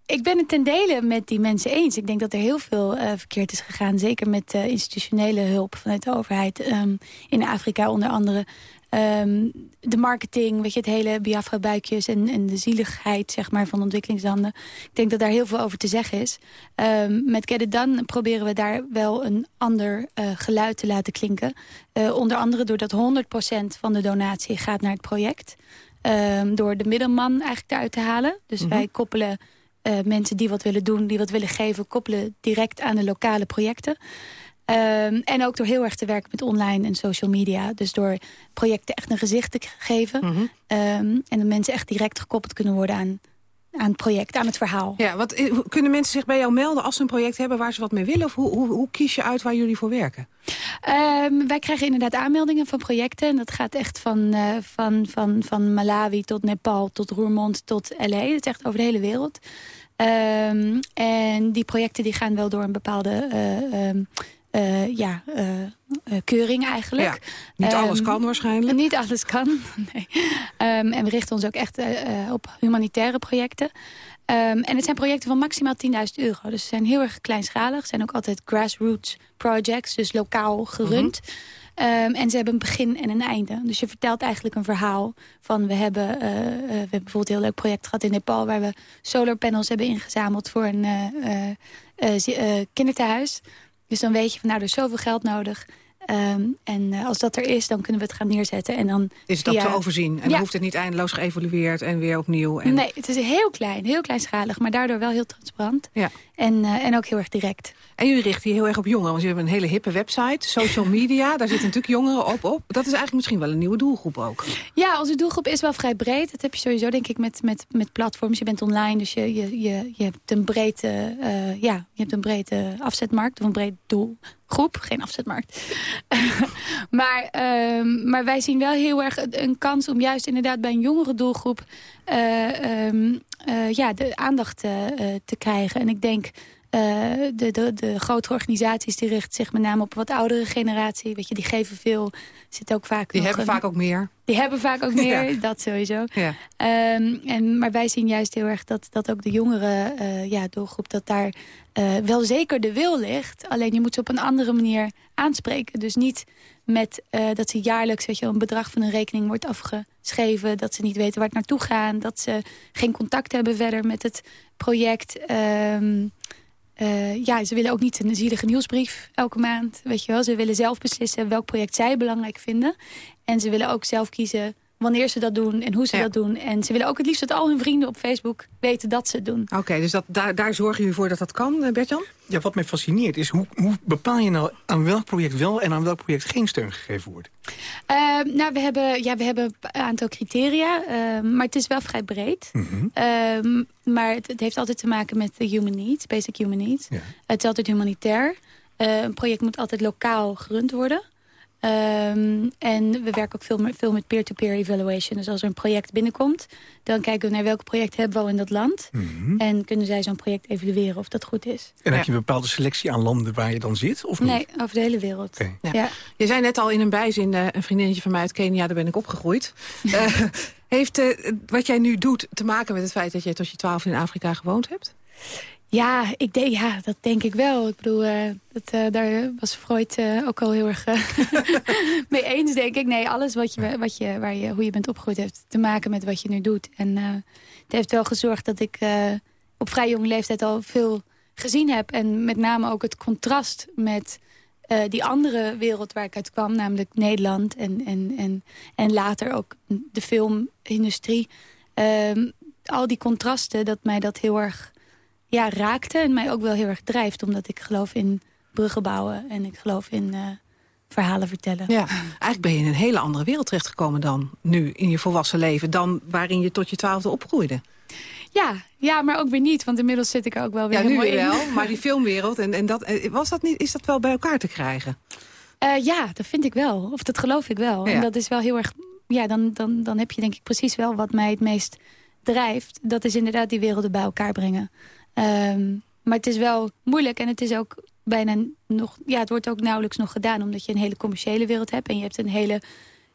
ik ben het ten dele met die mensen eens. Ik denk dat er heel veel eh, verkeerd is gegaan. Zeker met eh, institutionele hulp vanuit de overheid. ehm, in Afrika onder andere. Ehm, de marketing, weet je, het hele Biafra-buikjes... En, en de zieligheid zeg maar, van ontwikkelingslanden. Ik denk dat daar heel veel over te zeggen is. Ehm, met Get It Done proberen we daar wel een ander eh, geluid te laten klinken. Eh, onder andere doordat 100% van de donatie gaat naar het project. Ehm, door de middelman eigenlijk eruit te halen. Dus
Mhm.
wij koppelen eh, mensen die wat willen doen, die wat willen geven... koppelen direct aan de lokale projecten. Ehm, en ook door heel erg te werken met online en social media. Dus door projecten echt een gezicht te geven. Ehm, en de mensen echt direct gekoppeld kunnen worden aan, aan het project, aan het verhaal.
Ja, wat, eh, kunnen mensen zich bij jou melden als ze een project hebben... waar ze wat mee willen? Of hoe, hoe, hoe kies je uit waar jullie voor werken?
Ehm, wij krijgen inderdaad aanmeldingen van projecten. En dat gaat echt van, eh, van, van, van Malawi tot Nepal, tot Roermond, tot L.A. Dat is echt over de hele wereld. En die projecten die gaan wel door een bepaalde eh, eh, ja, eh, keuring eigenlijk.
Ja, niet alles
Ehm,
kan waarschijnlijk.
Niet alles kan, nee. Ehm, en we richten ons ook echt op humanitaire projecten. Ehm, en het zijn projecten van maximaal 10.000 euro. Dus ze zijn heel erg kleinschalig. Ze zijn ook altijd grassroots projects, dus lokaal gerund. Ehm, en ze hebben een begin en een einde. Dus je vertelt eigenlijk een verhaal van... we hebben, we hebben bijvoorbeeld een heel leuk project gehad in Nepal... waar we solarpanels hebben ingezameld voor een eh, kinderthuis. Dus dan weet je van nou, er is zoveel geld nodig. Ehm, en eh, als dat er is, dan kunnen we het gaan neerzetten. En dan
Is
via-
te overzien? En
Ja.
dan hoeft het niet eindeloos geëvalueerd en weer opnieuw. En...
Nee, het is heel klein, heel kleinschalig, maar daardoor wel heel transparant.
Ja.
En, eh, en ook heel erg direct.
En jullie richten je heel erg op jongeren, want jullie hebben een hele hippe website. Social media, daar zitten natuurlijk jongeren op. op. Dat is eigenlijk misschien wel een nieuwe doelgroep ook.
Ja, onze doelgroep is wel vrij breed. Dat heb je sowieso denk ik met, met, met platforms. Je bent online, dus je, je, je, je hebt een brede, eh, ja, je hebt een brede afzetmarkt of een breed doelgroep. Geen afzetmarkt. maar, ehm, maar wij zien wel heel erg een kans om juist inderdaad bij een jongere doelgroep eh, eh, ja, de aandacht eh, eh, te krijgen. En ik denk de, de, de grotere organisaties die richten zich met name op een wat oudere generatie. Weet je, die geven veel. Zit ook vaak
Die hebben
een-
vaak ook meer.
die hebben vaak ook meer,
Ja.
dat sowieso.
Ja.
Ehm, en, maar wij zien juist heel erg dat, dat ook de jongere ja, doelgroep... dat daar wel zeker de wil ligt. Alleen je moet ze op een andere manier aanspreken. Dus niet met eh, dat ze jaarlijks weet je, een bedrag van een rekening wordt afgeschreven. Dat ze niet weten waar het naartoe gaat. Dat ze geen contact hebben verder met het project. Ehm, eh, ja, ze willen ook niet een zielige nieuwsbrief elke maand. Weet je wel. Ze willen zelf beslissen welk project zij belangrijk vinden. En ze willen ook zelf kiezen wanneer ze dat doen en hoe ze dat doen. En ze willen ook het liefst dat al hun vrienden op Facebook weten dat ze het doen.
Oké, dus dat, daar, daar zorgen jullie voor dat dat kan, eh, Bertjan?
Ja, wat mij fascineert is, hoe, hoe bepaal je nou aan welk project wel en aan welk project geen steun gegeven wordt?
Ehm, nou, we hebben, ja, we hebben een aantal criteria, ehm, maar het is wel vrij breed.
Mhm.
Ehm, maar het, het heeft altijd te maken met de human needs, basic human needs. Het is altijd humanitair. Eh, een project moet altijd lokaal gerund worden. Ehm, en we werken ook veel, met- veel met peer-to-peer evaluation. Dus als er een project binnenkomt, dan kijken we naar welk project hebben we al in dat land.
Mhm.
En kunnen zij zo'n project evalueren of dat goed is.
En heb je een bepaalde selectie aan landen waar je dan zit? Of niet?
Nee, over de hele wereld.
Ja.
Ja.
Je zei net al in een bijzin, eh, een vriendinnetje van mij uit Kenia, daar ben ik opgegroeid. Eh, heeft eh, wat jij nu doet te maken met het feit dat jij tot je twaalf in Afrika gewoond hebt?
Ja, ik denk, ja, dat denk ik wel. Ik bedoel, eh, dat, eh, daar was Freud eh, ook al heel erg mee eens, denk ik. Nee, alles wat je, wat je, waar je, hoe je bent opgegroeid heeft te maken met wat je nu doet. En het heeft wel gezorgd dat ik op vrij jonge leeftijd al veel gezien heb. En met name ook het contrast met die andere wereld waar ik uit kwam. Namelijk Nederland en, en, en, en later ook de filmindustrie. Ehm, al die contrasten, dat mij dat heel erg ja, raakte en mij ook wel heel erg drijft. Omdat ik geloof in bruggen bouwen en ik geloof in eh, verhalen vertellen.
Ja, eigenlijk ben je in een hele andere wereld terechtgekomen dan nu in je volwassen leven... dan waarin je tot je twaalfde opgroeide.
Ja, ja, maar ook weer niet, want inmiddels zit ik er ook wel weer
Ja, nu
helemaal
weer
in.
wel, maar die filmwereld, en, en dat, eh, was dat niet, is dat wel bij elkaar te krijgen?
Eh, ja, dat vind ik wel. Of dat geloof ik wel.
Ja.
En dat is wel heel erg... Ja, dan, dan, dan heb je denk ik precies wel wat mij het meest drijft. Dat is inderdaad die werelden bij elkaar brengen. Ehm, maar het is wel moeilijk en het is ook bijna nog... Ja, het wordt ook nauwelijks nog gedaan... omdat je een hele commerciële wereld hebt. En je hebt een hele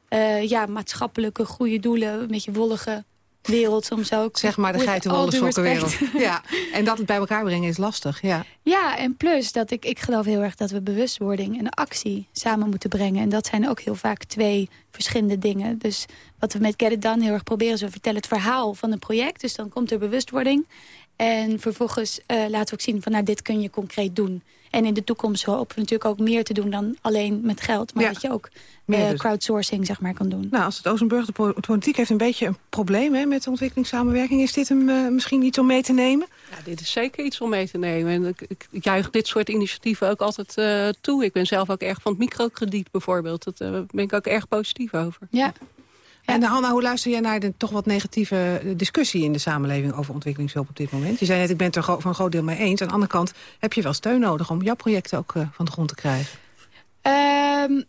eh, ja, maatschappelijke, goede doelen... een beetje wollige wereld soms ook.
Zeg maar de geitenwolle sokkenwereld. Ja, en dat het bij elkaar brengen is lastig, ja.
Ja, en plus dat ik, ik geloof heel erg dat we bewustwording en actie samen moeten brengen. En dat zijn ook heel vaak twee verschillende dingen. Dus wat we met Get It Done heel erg proberen is... we vertellen het verhaal van een project. Dus dan komt er bewustwording. En vervolgens eh, laten we ook zien van nou, dit kun je concreet doen. En in de toekomst hopen we natuurlijk ook meer te doen dan alleen met geld. Maar
Ja.
dat je ook
Meer
eh,
dus.
crowdsourcing zeg maar kan doen.
Nou, als het Oostenburg, de po- de politiek heeft een beetje een probleem hè, met de ontwikkelingssamenwerking. Is dit hem eh, misschien iets om mee te nemen?
Ja, dit is zeker iets om mee te nemen. En ik, ik, ik juich dit soort initiatieven ook altijd eh, toe. Ik ben zelf ook erg van het microkrediet bijvoorbeeld. Daar ben ik ook erg positief over.
Ja.
En eh, Hanna, hoe luister jij naar de toch wat negatieve eh, discussie in de samenleving over ontwikkelingshulp op dit moment? Je zei net, ik ben het er voor een groot deel mee eens. Aan de andere kant heb je wel steun nodig om jouw projecten ook eh, van de grond te krijgen.
Ehm,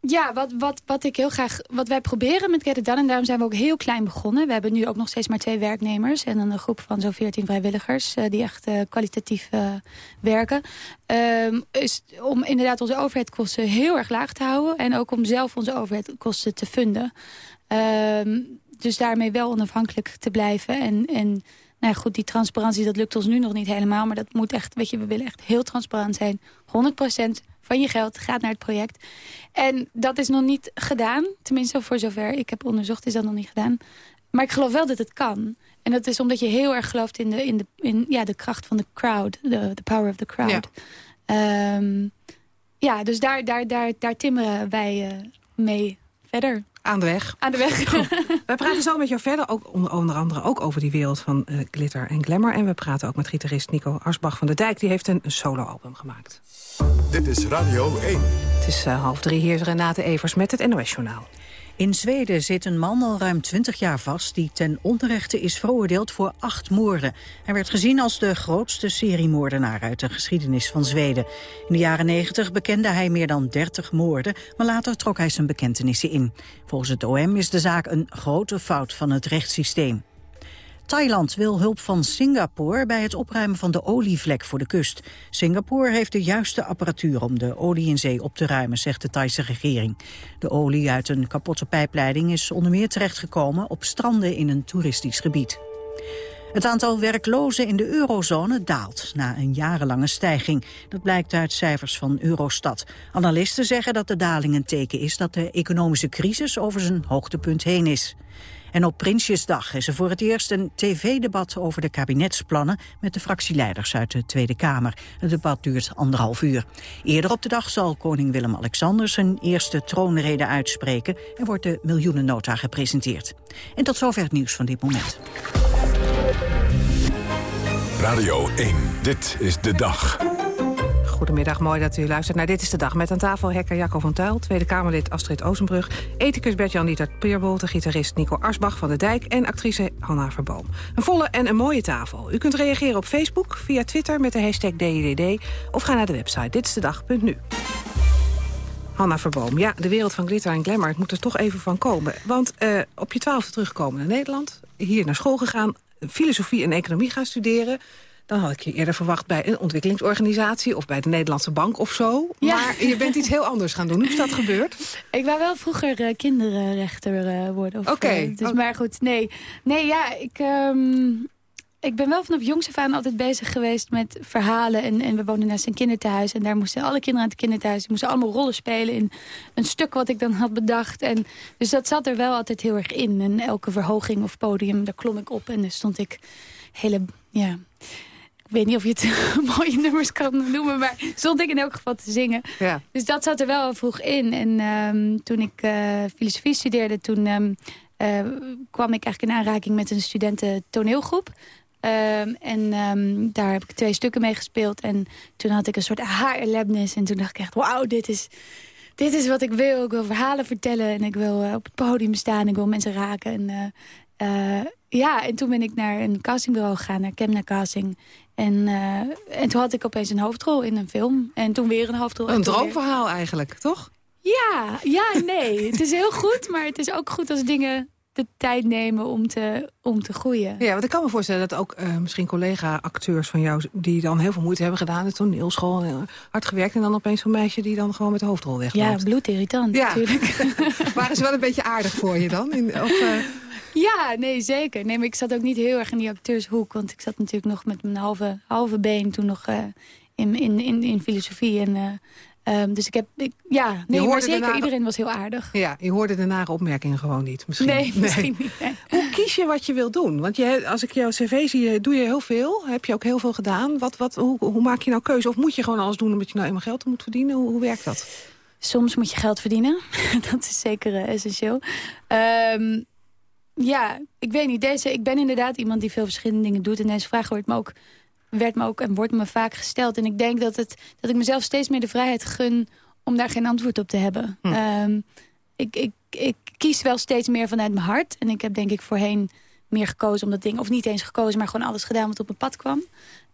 ja, wat, wat, wat ik heel graag, wat wij proberen met Get It en daarom zijn we ook heel klein begonnen. We hebben nu ook nog steeds maar twee werknemers en een groep van zo'n 14 vrijwilligers eh, die echt eh, kwalitatief eh, werken. Ehm, is om inderdaad onze overheidkosten heel erg laag te houden en ook om zelf onze overheidkosten te funden. Ehm, dus daarmee wel onafhankelijk te blijven en, en nou ja, goed, die transparantie, dat lukt ons nu nog niet helemaal. Maar dat moet echt, weet je, we willen echt heel transparant zijn. 100% van je geld gaat naar het project. En dat is nog niet gedaan. Tenminste, voor zover ik heb onderzocht is dat nog niet gedaan. Maar ik geloof wel dat het kan. En dat is omdat je heel erg gelooft in de, in de, in, ja, de kracht van de crowd. De, de power of the crowd.
Ja.
Ehm, ja, dus daar, daar, daar, daar timmeren wij eh, mee verder.
Aan de weg.
Aan de weg.
We praten zo met jou verder, ook onder, onder andere ook over die wereld van eh, glitter en glamour. En we praten ook met gitarist Nico Arsbach van de Dijk. Die heeft een, een soloalbum gemaakt.
Dit is Radio 1.
Het is eh, half drie, hier is Renate Evers met het NOS Journaal.
In Zweden zit een man al ruim 20 jaar vast... die ten onrechte is veroordeeld voor acht moorden. Hij werd gezien als de grootste seriemoordenaar... uit de geschiedenis van Zweden. In de jaren 90 bekende hij meer dan 30 moorden... maar later trok hij zijn bekentenissen in. Volgens het OM is de zaak een grote fout van het rechtssysteem. Thailand wil hulp van Singapore bij het opruimen van de olievlek voor de kust. Singapore heeft de juiste apparatuur om de olie in zee op te ruimen, zegt de Thaise regering. De olie uit een kapotte pijpleiding is onder meer terechtgekomen op stranden in een toeristisch gebied. Het aantal werklozen in de eurozone daalt na een jarenlange stijging. Dat blijkt uit cijfers van Eurostat. Analisten zeggen dat de daling een teken is dat de economische crisis over zijn hoogtepunt heen is. En op Prinsjesdag is er voor het eerst een tv-debat over de kabinetsplannen met de fractieleiders uit de Tweede Kamer. Het debat duurt anderhalf uur. Eerder op de dag zal koning Willem-Alexander zijn eerste troonrede uitspreken en wordt de miljoenennota gepresenteerd. En tot zover het nieuws van dit moment.
Radio 1, dit is de dag.
Goedemiddag, mooi dat u luistert naar Dit is de Dag. Met aan tafel hacker Jacco van Tuil, Tweede Kamerlid Astrid Oosenbrug... ethicus Bert-Jan Dieter Peerbol, de gitarist Nico Arsbach van de Dijk... en actrice Hanna Verboom. Een volle en een mooie tafel. U kunt reageren op Facebook, via Twitter met de hashtag DIDD... of ga naar de website ditstedag.nu. Hanna Verboom, ja, de wereld van glitter en glamour... het moet er toch even van komen. Want uh, op je twaalfde terugkomen naar Nederland... hier naar school gegaan, filosofie en economie gaan studeren... Dan had ik je eerder verwacht bij een ontwikkelingsorganisatie... of bij de Nederlandse Bank of zo.
Ja.
Maar je bent iets heel anders gaan doen. Hoe is dat gebeurd?
Ik wou wel vroeger uh, kinderrechter uh, worden.
Oké. Okay.
Uh, dus maar goed, nee. Nee, ja, ik... Um, ik ben wel vanaf jongs af aan altijd bezig geweest met verhalen. En, en we woonden naast een kinderthuis. En daar moesten alle kinderen aan het kinderthuis... die moesten allemaal rollen spelen in een stuk wat ik dan had bedacht. En, dus dat zat er wel altijd heel erg in. En elke verhoging of podium, daar klom ik op. En dan stond ik hele... Ja, ik weet niet of je het mooie nummers kan noemen, maar stond ik in elk geval te zingen.
Ja.
Dus dat zat er wel vroeg in. En um, toen ik uh, filosofie studeerde, toen um, uh, kwam ik eigenlijk in aanraking met een studenten toneelgroep. Um, en daar heb ik twee stukken mee gespeeld. En toen had ik een soort aha-erlebnis. En toen dacht ik echt, wauw, dit is, dit is wat ik wil. Ik wil verhalen vertellen en ik wil uh, op het podium staan. Ik wil mensen raken. En, uh, ja, en toen ben ik naar een castingbureau gegaan, naar Kemna Casting. En, uh, en toen had ik opeens een hoofdrol in een film. En toen weer een hoofdrol.
Een droomverhaal weer... eigenlijk, toch?
Ja, ja, nee. het is heel goed, maar het is ook goed als dingen de tijd nemen om te, om te groeien.
Ja, want ik kan me voorstellen dat ook uh, misschien collega-acteurs van jou... die dan heel veel moeite hebben gedaan, de toneelschool, en hard gewerkt... en dan opeens zo'n meisje die dan gewoon met de hoofdrol wegloopt.
Ja, bloedirritant
ja.
natuurlijk.
Waren ze wel een beetje aardig voor je dan? In, of.
Ja, nee, zeker. Nee, maar ik zat ook niet heel erg in die acteurshoek. Want ik zat natuurlijk nog met mijn halve, halve been toen nog uh, in, in, in, in filosofie. En, uh, um, dus ik heb, ik, ja, nee, maar zeker. Iedereen was heel aardig.
Ja, je hoorde de nare opmerkingen gewoon niet. Misschien.
Nee, misschien niet. Nee.
Hoe kies je wat je wil doen? Want je, als ik jouw cv zie, doe je heel veel. Heb je ook heel veel gedaan. Wat, wat, hoe, hoe maak je nou keuze? Of moet je gewoon alles doen omdat je nou eenmaal geld moet verdienen? Hoe, hoe werkt dat?
Soms moet je geld verdienen. dat is zeker uh, essentieel. Um, ja, ik weet niet. Deze, ik ben inderdaad iemand die veel verschillende dingen doet. En deze vraag wordt me ook, werd me ook en wordt me vaak gesteld. En ik denk dat, het, dat ik mezelf steeds meer de vrijheid gun om daar geen antwoord op te hebben. Hm. Um, ik, ik, ik kies wel steeds meer vanuit mijn hart. En ik heb denk ik voorheen meer gekozen om dat ding... of niet eens gekozen, maar gewoon alles gedaan wat op mijn pad kwam.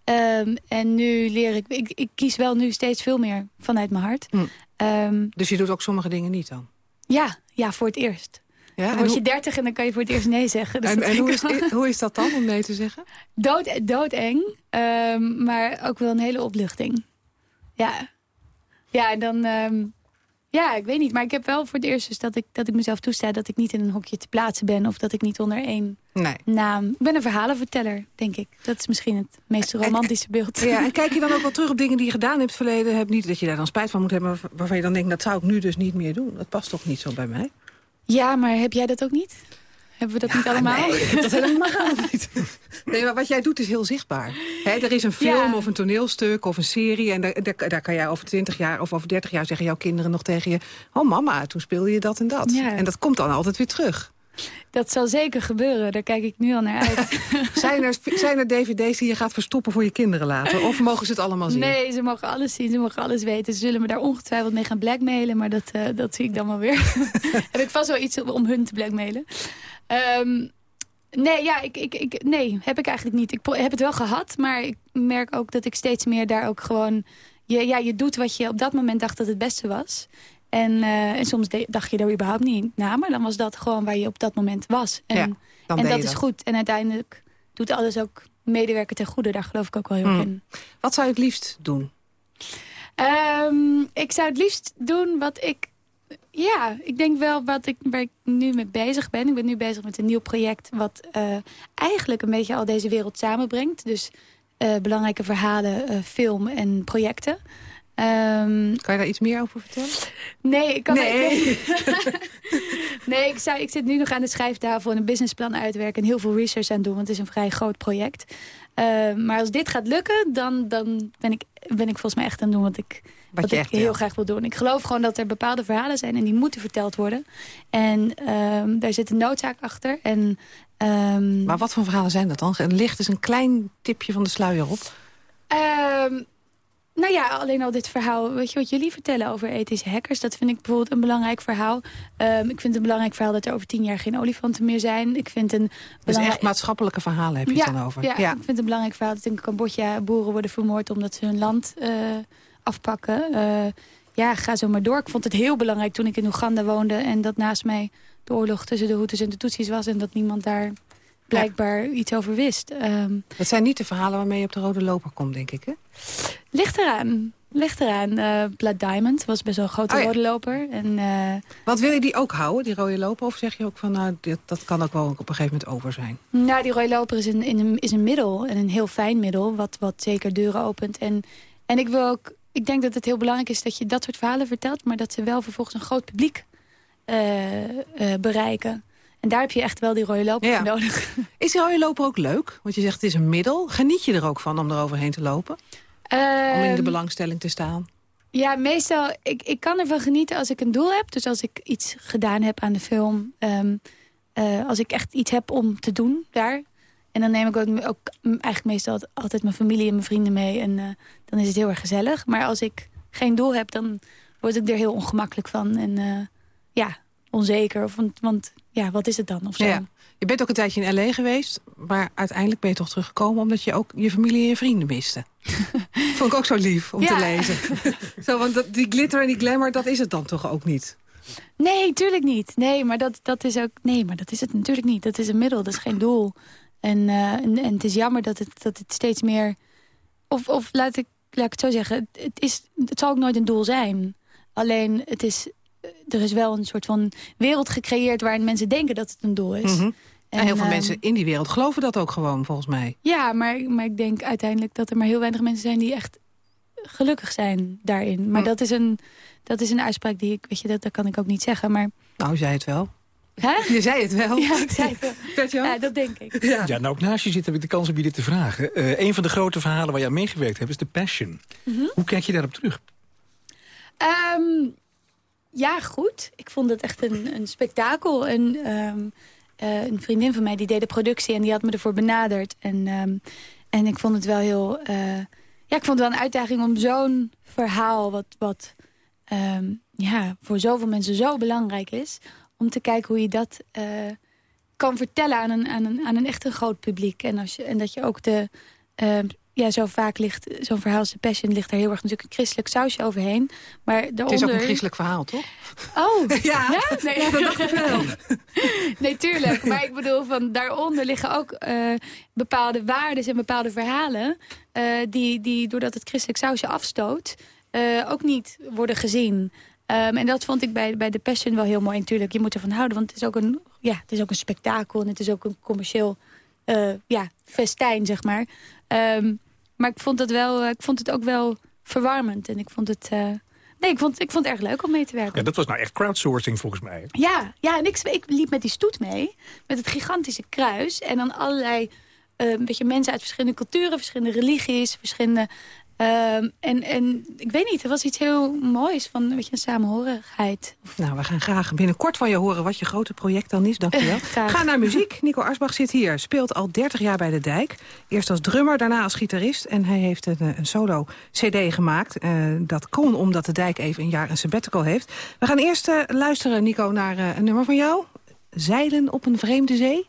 Um, en nu leer ik, ik... Ik kies wel nu steeds veel meer vanuit mijn hart.
Hm. Um, dus je doet ook sommige dingen niet dan?
Ja, ja voor het eerst. Ja, dan word je dertig en dan kan je voor het eerst nee zeggen.
Dus en, en hoe, is, hoe is dat dan om nee te zeggen?
Dood, doodeng, um, maar ook wel een hele opluchting. Ja, ja en dan... Um, ja, ik weet niet. Maar ik heb wel voor het eerst dus dat ik, dat ik mezelf toesta... dat ik niet in een hokje te plaatsen ben... of dat ik niet onder één
nee.
naam... Ik ben een verhalenverteller, denk ik. Dat is misschien het meest romantische beeld.
Ja, en kijk je dan ook wel terug op dingen die je gedaan hebt verleden? Heb niet dat je daar dan spijt van moet hebben... waarvan je dan denkt, dat zou ik nu dus niet meer doen. Dat past toch niet zo bij mij?
Ja, maar heb jij dat ook niet? Hebben we dat niet allemaal?
Nee, ik heb dat helemaal niet. Nee, maar wat jij doet is heel zichtbaar. Er is een film
Ja.
of een toneelstuk of een serie... en daar, daar, daar kan jij over 20 jaar of over 30 jaar zeggen jouw kinderen nog tegen je... oh mama, toen speelde je dat en dat.
Ja.
En dat komt dan altijd weer terug.
Dat zal zeker gebeuren, daar kijk ik nu al naar uit.
Zijn er, zijn er dvd's die je gaat verstoppen voor je kinderen later? Of mogen ze het allemaal zien?
Nee, ze mogen alles zien, ze mogen alles weten. Ze zullen me daar ongetwijfeld mee gaan blackmailen, maar dat, eh, dat zie ik dan wel weer. Heb ik vast wel iets om hun te blackmailen. Ehm, nee, ja, ik, ik, ik, nee, heb ik eigenlijk niet. Ik heb het wel gehad, maar ik merk ook dat ik steeds meer daar ook gewoon... Je, ja, je doet wat je op dat moment dacht dat het beste was. En, eh, en soms dacht je er überhaupt niet na, maar dan was dat gewoon waar je op dat moment was. En,
Ja, dan
en dat is
dat.
goed. En uiteindelijk doet alles ook medewerker ten goede. Daar geloof ik ook wel heel erg
Hmm.
in.
Wat zou je het liefst doen?
Ehm, ik zou het liefst doen wat ik... Ja, ik denk wel wat ik, waar ik nu mee bezig ben. Ik ben nu bezig met een nieuw project... wat eh, eigenlijk een beetje al deze wereld samenbrengt. Dus eh, belangrijke verhalen, film en projecten. Ehm,
kan je daar iets meer over vertellen?
Nee, ik kan
Nee.
ik- nee, ik, zou, ik zit nu nog aan de schrijftafel en een businessplan uitwerken... en heel veel research aan doen, want het is een vrij groot project. Ehm, maar als dit gaat lukken, dan, dan ben, ik, ben ik volgens mij echt aan het doen wat ik, wat ik
echt
heel graag wil doen. Ik geloof gewoon dat er bepaalde verhalen zijn en die moeten verteld worden. En ehm, daar zit een noodzaak achter. En,
Maar wat voor verhalen zijn dat dan? En licht is een klein tipje van de sluier op.
nou ja, alleen al dit verhaal, weet je wat jullie vertellen over ethische hackers? Dat vind ik bijvoorbeeld een belangrijk verhaal. Ehm, ik vind het een belangrijk verhaal dat er over tien jaar geen olifanten meer zijn. Ik vind een
Dus
belangrijk...
echt maatschappelijke verhalen heb je
ja,
het dan over.
Ja, ik vind het een belangrijk verhaal dat in Cambodja boeren worden vermoord omdat ze hun land eh, afpakken. Eh, ja, ga zo maar door. Ik vond het heel belangrijk toen ik in Oeganda woonde en dat naast mij de oorlog tussen de Hutus en de Tutsis was en dat niemand daar blijkbaar iets over wist. Ehm,
Dat zijn niet de verhalen waarmee je op de rode loper komt, denk ik, hè?
Ligt eraan. Ligt eraan. Eh, Blood Diamond was best wel een grote
Oh ja.
rode loper. En, eh,
Wat wil je die ook houden, die rode loper? Of zeg je ook van, nou, dit, dat kan ook wel op een gegeven moment over zijn?
nou, die rode loper is een, is een middel. En een heel fijn middel. Wat, wat zeker deuren opent. En, en ik wil ook... Ik denk dat het heel belangrijk is dat je dat soort verhalen vertelt. Maar dat ze wel vervolgens een groot publiek eh, bereiken. En daar heb je echt wel die rode loper
Ja.
voor nodig.
Is die rode loper ook leuk? Want je zegt het is een middel. Geniet je er ook van om er overheen te lopen? om in de
Ehm,
belangstelling te staan?
Ja, meestal, ik, ik kan ervan genieten als ik een doel heb. Dus als ik iets gedaan heb aan de film. ehm, eh, als ik echt iets heb om te doen daar. En dan neem ik ook, ook eigenlijk meestal altijd mijn familie en mijn vrienden mee. En eh, dan is het heel erg gezellig. Maar als ik geen doel heb, dan word ik er heel ongemakkelijk van. En eh, ja, onzeker. Of, want, want ja, wat is het dan? Of zo.
Ja. Je bent ook een tijdje in L.A. geweest, maar uiteindelijk ben je toch teruggekomen... omdat je ook je familie en je vrienden miste. Vond ik ook zo lief om te lezen. zo, want dat, die glitter en die glamour, dat is het dan toch ook niet?
Nee, tuurlijk niet. Nee, maar dat, dat is ook. Nee, maar dat is het natuurlijk niet. Dat is een middel, dat is geen doel. En, eh, en, en het is jammer dat het, dat het steeds meer. Of, of laat, ik, laat ik het zo zeggen, het is, het zal ook nooit een doel zijn. Alleen het is, er is wel een soort van wereld gecreëerd waarin mensen denken dat het een doel is.
Mhm. En, heel veel
ehm,
mensen in die wereld geloven dat ook gewoon, volgens mij.
Ja, maar, maar ik denk uiteindelijk dat er maar heel weinig mensen zijn die echt gelukkig zijn daarin. Maar dat, is een, dat is een uitspraak die ik, weet je, dat, dat kan ik ook niet zeggen. Maar
Nou, je zei het wel.
Hè?
Je zei het wel.
Ja, ik zei het wel. Ja, dat denk ik.
Ja. nou ook naast je zit heb ik de kans om je dit te vragen. Eh een van de grote verhalen waar aan meegewerkt hebt is The Passion.
Mhm.
Hoe kijk je daarop terug?
Ehm, ja, goed. Ik vond het echt een, een spektakel. En, ehm, eh, een vriendin van mij die deed de productie en die had me ervoor benaderd. En, ehm, en ik vond het wel heel... eh, ja, ik vond het wel een uitdaging om zo'n verhaal... wat, wat ehm, ja, voor zoveel mensen zo belangrijk is... om te kijken hoe je dat eh, kan vertellen aan een, aan, een, aan een echt een groot publiek. En, als je, en dat je ook de... ja, zo vaak ligt zo'n verhaal als The Passion... ligt er heel erg natuurlijk een christelijk sausje overheen. Maar daaronder...
Het is ook een christelijk verhaal, toch?
Oh,
Ja.
Nee,
Ja, dat dacht ik wel.
nee, tuurlijk. Maar ik bedoel, van daaronder liggen ook eh, bepaalde waarden en bepaalde verhalen... eh, die, die, doordat het christelijk sausje afstoot, eh, ook niet worden gezien. Ehm, en dat vond ik bij, bij The Passion wel heel mooi. En Natuurlijk, je moet ervan houden, want het is ook een, ja, het is ook een spektakel... en het is ook een commercieel ja, festijn, zeg maar. Ehm, maar ik vond, het wel, eh, ik vond het ook wel verwarmend. En ik vond het... eh, Nee, ik vond, ik vond het erg leuk om mee te werken.
Ja, dat was nou echt crowdsourcing volgens mij.
Ja, ja en ik, ik liep met die stoet mee. Met het gigantische kruis. En dan allerlei eh, weet je, mensen uit verschillende culturen, verschillende religies, verschillende... ehm, en, en ik weet niet, er was iets heel moois van weet je, een samenhorigheid.
Nou, we gaan graag binnenkort van je horen wat je grote project dan is. Dankjewel. Ga naar muziek. Nico Arsbach zit hier. Speelt al 30 jaar bij de Dijk. Eerst als drummer, daarna als gitarist. En hij heeft een, een solo-cd gemaakt. Eh, dat kon omdat de Dijk even een jaar een sabbatical heeft. We gaan eerst eh, luisteren, Nico, naar eh, een nummer van jou. Zeilen op een vreemde zee.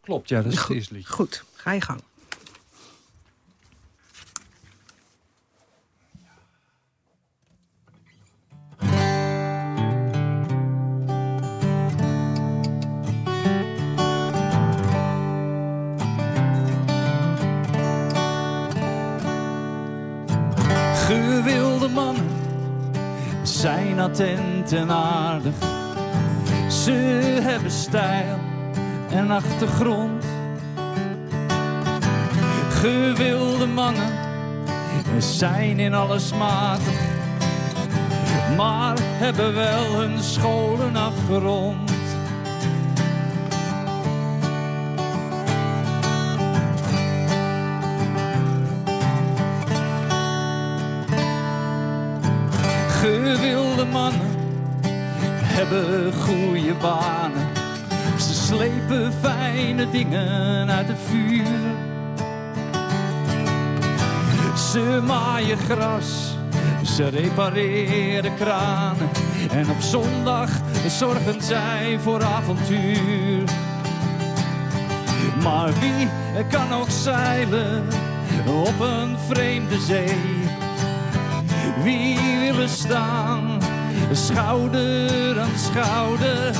Klopt, ja, dat is het liedje.
Goed, ga je gang.
Zijn attent en aardig. Ze hebben stijl en achtergrond. Gewilde mannen zijn in alles matig, maar hebben wel hun scholen afgerond. Gewilde mannen hebben goede banen. Ze slepen fijne dingen uit het vuur. Ze maaien gras, ze repareren kranen. En op zondag zorgen zij voor avontuur. Maar wie kan nog zeilen op een vreemde zee? Wie willen staan, schouder aan schouder,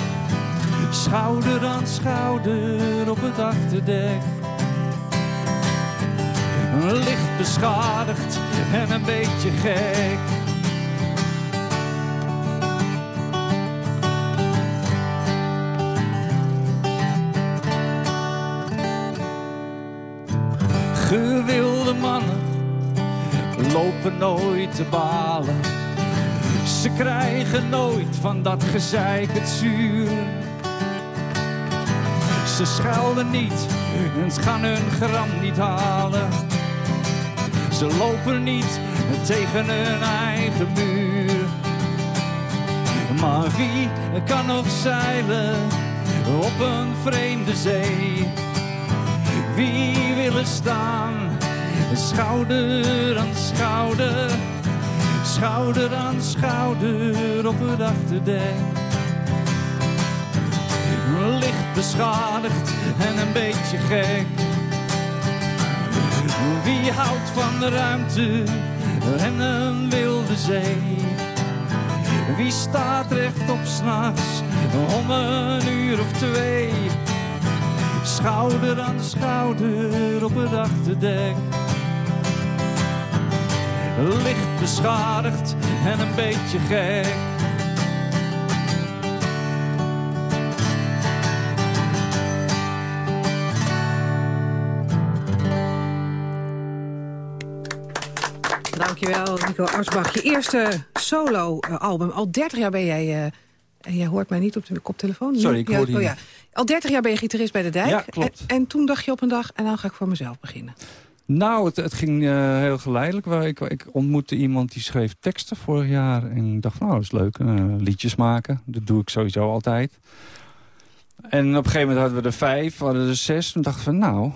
schouder aan schouder op het achterdek. Licht beschadigd en een beetje gek. Gewilde mannen lopen nooit te balen. Ze krijgen nooit van dat gezeik het zuur. Ze schelden niet en gaan hun gram niet halen. Ze lopen niet tegen hun eigen muur. Maar wie kan nog zeilen op een vreemde zee? Wie willen staan, schouder aan schouder, schouder aan schouder op het achterdek? Licht beschadigd en een beetje gek. Wie houdt van de ruimte en een wilde zee? Wie staat rechtop s'nachts om een uur of twee? Schouder aan schouder op het achterdek. Licht beschadigd en een beetje gek.
Dankjewel, Nico Arsbach. Je eerste solo-album. Al 30 jaar ben jij... eh, en jij hoort mij niet op de koptelefoon?
Sorry, ik
Ja,
hoorde je
oh ja. Al 30 jaar ben je gitarist bij de Dijk.
Ja, klopt.
En, en toen dacht je op een dag, en dan ga ik voor mezelf beginnen.
Nou, het, het ging eh, heel geleidelijk. Waar Ik, ik ontmoette iemand die schreef teksten vorig jaar. En ik dacht, nou, dat is leuk. eh, liedjes maken. Dat doe ik sowieso altijd. En op een gegeven moment hadden we er vijf, we hadden er zes. Toen dachten we, nou,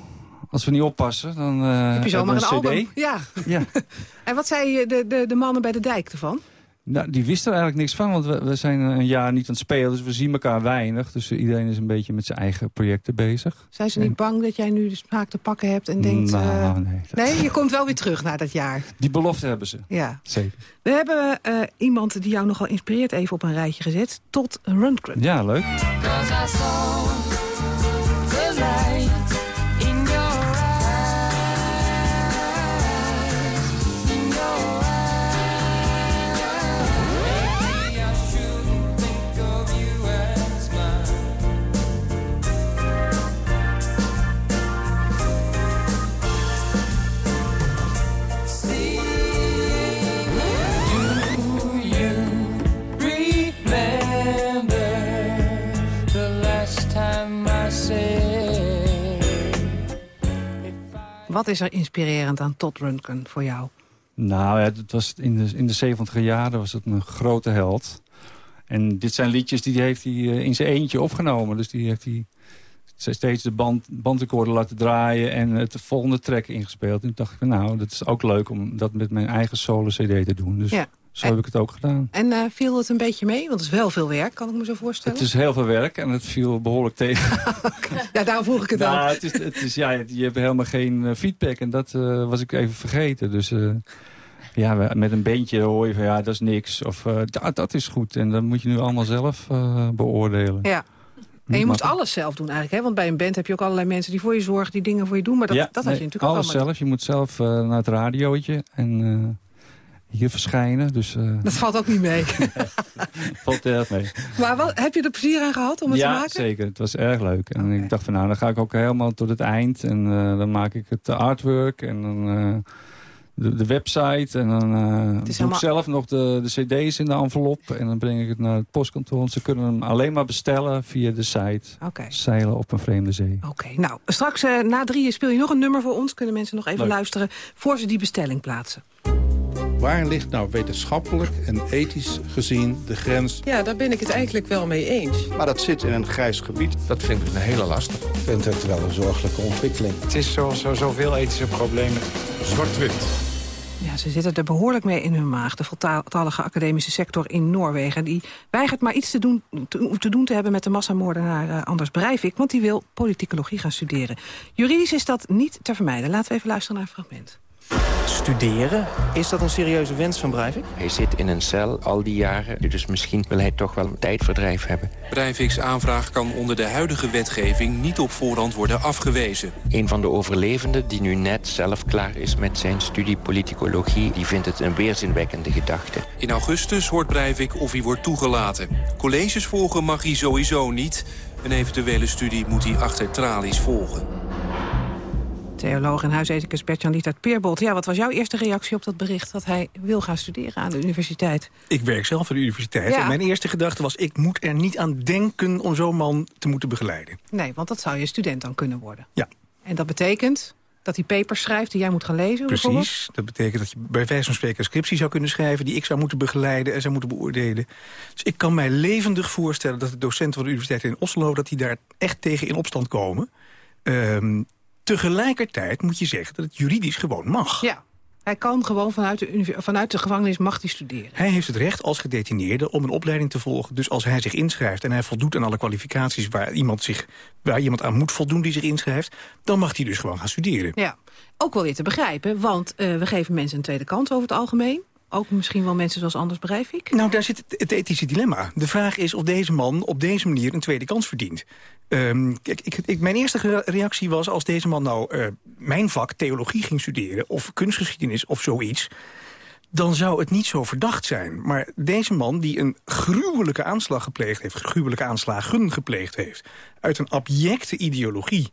als we niet oppassen, dan eh
Heb je zomaar een
hebben we
album?
cd.
Ja.
Ja.
En wat zei de, de, de mannen bij de Dijk ervan?
Nou, die wisten er eigenlijk niks van, want we, we zijn een jaar niet aan het spelen. Dus we zien elkaar weinig. Dus iedereen is een beetje met zijn eigen projecten bezig.
Zijn ze niet bang dat jij nu de smaak te pakken hebt en denkt...
Nou,
eh,
nee.
nee, je komt wel weer terug na dat jaar.
Die belofte hebben ze.
Ja.
Zeker.
We hebben eh, iemand die jou nogal inspireert even op een rijtje gezet. Tot Rundgren.
Ja, leuk.
Wat is er inspirerend aan Todd Rundgren voor jou?
Nou ja, het was in de, in de 70 jaren was het een grote held. En dit zijn liedjes die heeft hij eh, in zijn eentje opgenomen. Dus die heeft hij steeds de band, bandrecorder laten draaien... en het volgende track ingespeeld. En toen dacht ik, nou, dat is ook leuk om dat met mijn eigen solo-cd te doen. Dus
Ja.
Zo heb ik het ook gedaan.
En eh, viel het een beetje mee? Want het is wel veel werk, kan ik me zo voorstellen.
Het is heel veel werk en het viel behoorlijk tegen.
Ja, daarom vroeg ik het
Nou,
aan.
het is, het is, ja, je hebt helemaal geen eh, feedback en dat eh, was ik even vergeten. Dus ja, met een beentje hoor je van ja, dat is niks. Of dat, dat is goed. En dat moet je nu allemaal zelf beoordelen.
Ja. En je moet alles zelf doen eigenlijk, hè? Want bij een band heb je ook allerlei mensen die voor je zorgen, die dingen voor je doen. Maar dat,
ja,
dat had
nee,
je natuurlijk ook
alles
allemaal.
zelf. Je moet zelf naar het radiootje en hier verschijnen. Dus eh
Dat valt ook niet mee.
valt erg mee.
maar wat, heb je er plezier aan gehad om het te
Ja,
maken?
zeker. Het was erg leuk. En ik dacht van nou, dan ga ik ook helemaal tot het eind. En eh, dan maak ik het artwork en dan eh, de, de website. En dan eh doe ik
helemaal-
zelf nog de, de cd's in de envelop. En dan breng ik het naar het postkantoor. Want Ze kunnen hem alleen maar bestellen via de site.
Oké.
Zeilen op een vreemde zee.
Oké, nou, straks eh, na drieën speel je nog een nummer voor ons. Kunnen mensen nog even
Leuk.
luisteren voor ze die bestelling plaatsen.
Waar ligt nou wetenschappelijk en ethisch gezien de grens?
Ja, daar ben ik het eigenlijk wel mee eens.
Maar dat zit in een grijs gebied.
Dat vind ik een hele lastig.
Ik vind het wel een zorgelijke ontwikkeling.
Het is zoals zo, zoveel ethische problemen.
Zwart-wit.
Ja, ze zitten er behoorlijk mee in hun maag. De voltallige academische sector in Noorwegen. Die weigert maar iets te doen te, te doen te hebben met de massamoordenaar eh, Anders Breivik. Want die wil politicologie gaan studeren. Juridisch is dat niet te vermijden. Laten we even luisteren naar een fragment.
Studeren? Is dat een serieuze wens van Breivik?
Hij zit in een cel al die jaren, dus misschien wil hij toch wel een tijdverdrijf hebben.
Breiviks aanvraag kan onder de huidige wetgeving niet op voorhand worden afgewezen.
Een van de overlevenden, die nu net zelf klaar is met zijn studie politicologie... die vindt het een weerzinwekkende gedachte.
In augustus hoort Breivik of hij wordt toegelaten. Colleges volgen mag hij sowieso niet. Een eventuele studie moet hij achter tralies volgen.
Theoloog en huisethicus Bertjan Lietert Peerbolt. Ja, wat was jouw eerste reactie op dat bericht dat hij wil gaan studeren aan de universiteit?
Ik werk zelf aan de universiteit.
Ja.
En mijn eerste gedachte was, ik moet er niet aan denken om zo'n man te moeten begeleiden.
Nee, want dat zou je student dan kunnen worden.
Ja.
En dat betekent dat hij papers schrijft die jij moet gaan lezen?
Precies. Dat betekent dat je bij wijze van spreken een scriptie zou kunnen schrijven... die ik zou moeten begeleiden en zou moeten beoordelen. Dus ik kan mij levendig voorstellen dat de docenten van de universiteit in Oslo... dat die daar echt tegen in opstand komen. Ehm, tegelijkertijd moet je zeggen dat het juridisch gewoon mag.
Ja. Hij kan gewoon vanuit de, vanuit de gevangenis mag hij studeren.
Hij heeft het recht als gedetineerde om een opleiding te volgen. Dus als hij zich inschrijft en hij voldoet aan alle kwalificaties... waar iemand, zich, waar iemand aan moet voldoen die zich inschrijft... dan mag hij dus gewoon gaan studeren.
Ja, ook wel weer te begrijpen, want eh, we geven mensen een tweede kans over het algemeen. Ook misschien wel mensen zoals Anders Breivik.
Nou, daar zit het, het ethische dilemma. De vraag is of deze man op deze manier een tweede kans verdient. Ehm, kijk, ik, ik, mijn eerste reactie was als deze man nou eh, mijn vak theologie ging studeren... of kunstgeschiedenis of zoiets dan zou het niet zo verdacht zijn. Maar deze man die een gruwelijke aanslag gepleegd heeft... gruwelijke aanslagen gepleegd heeft... uit een abjecte ideologie...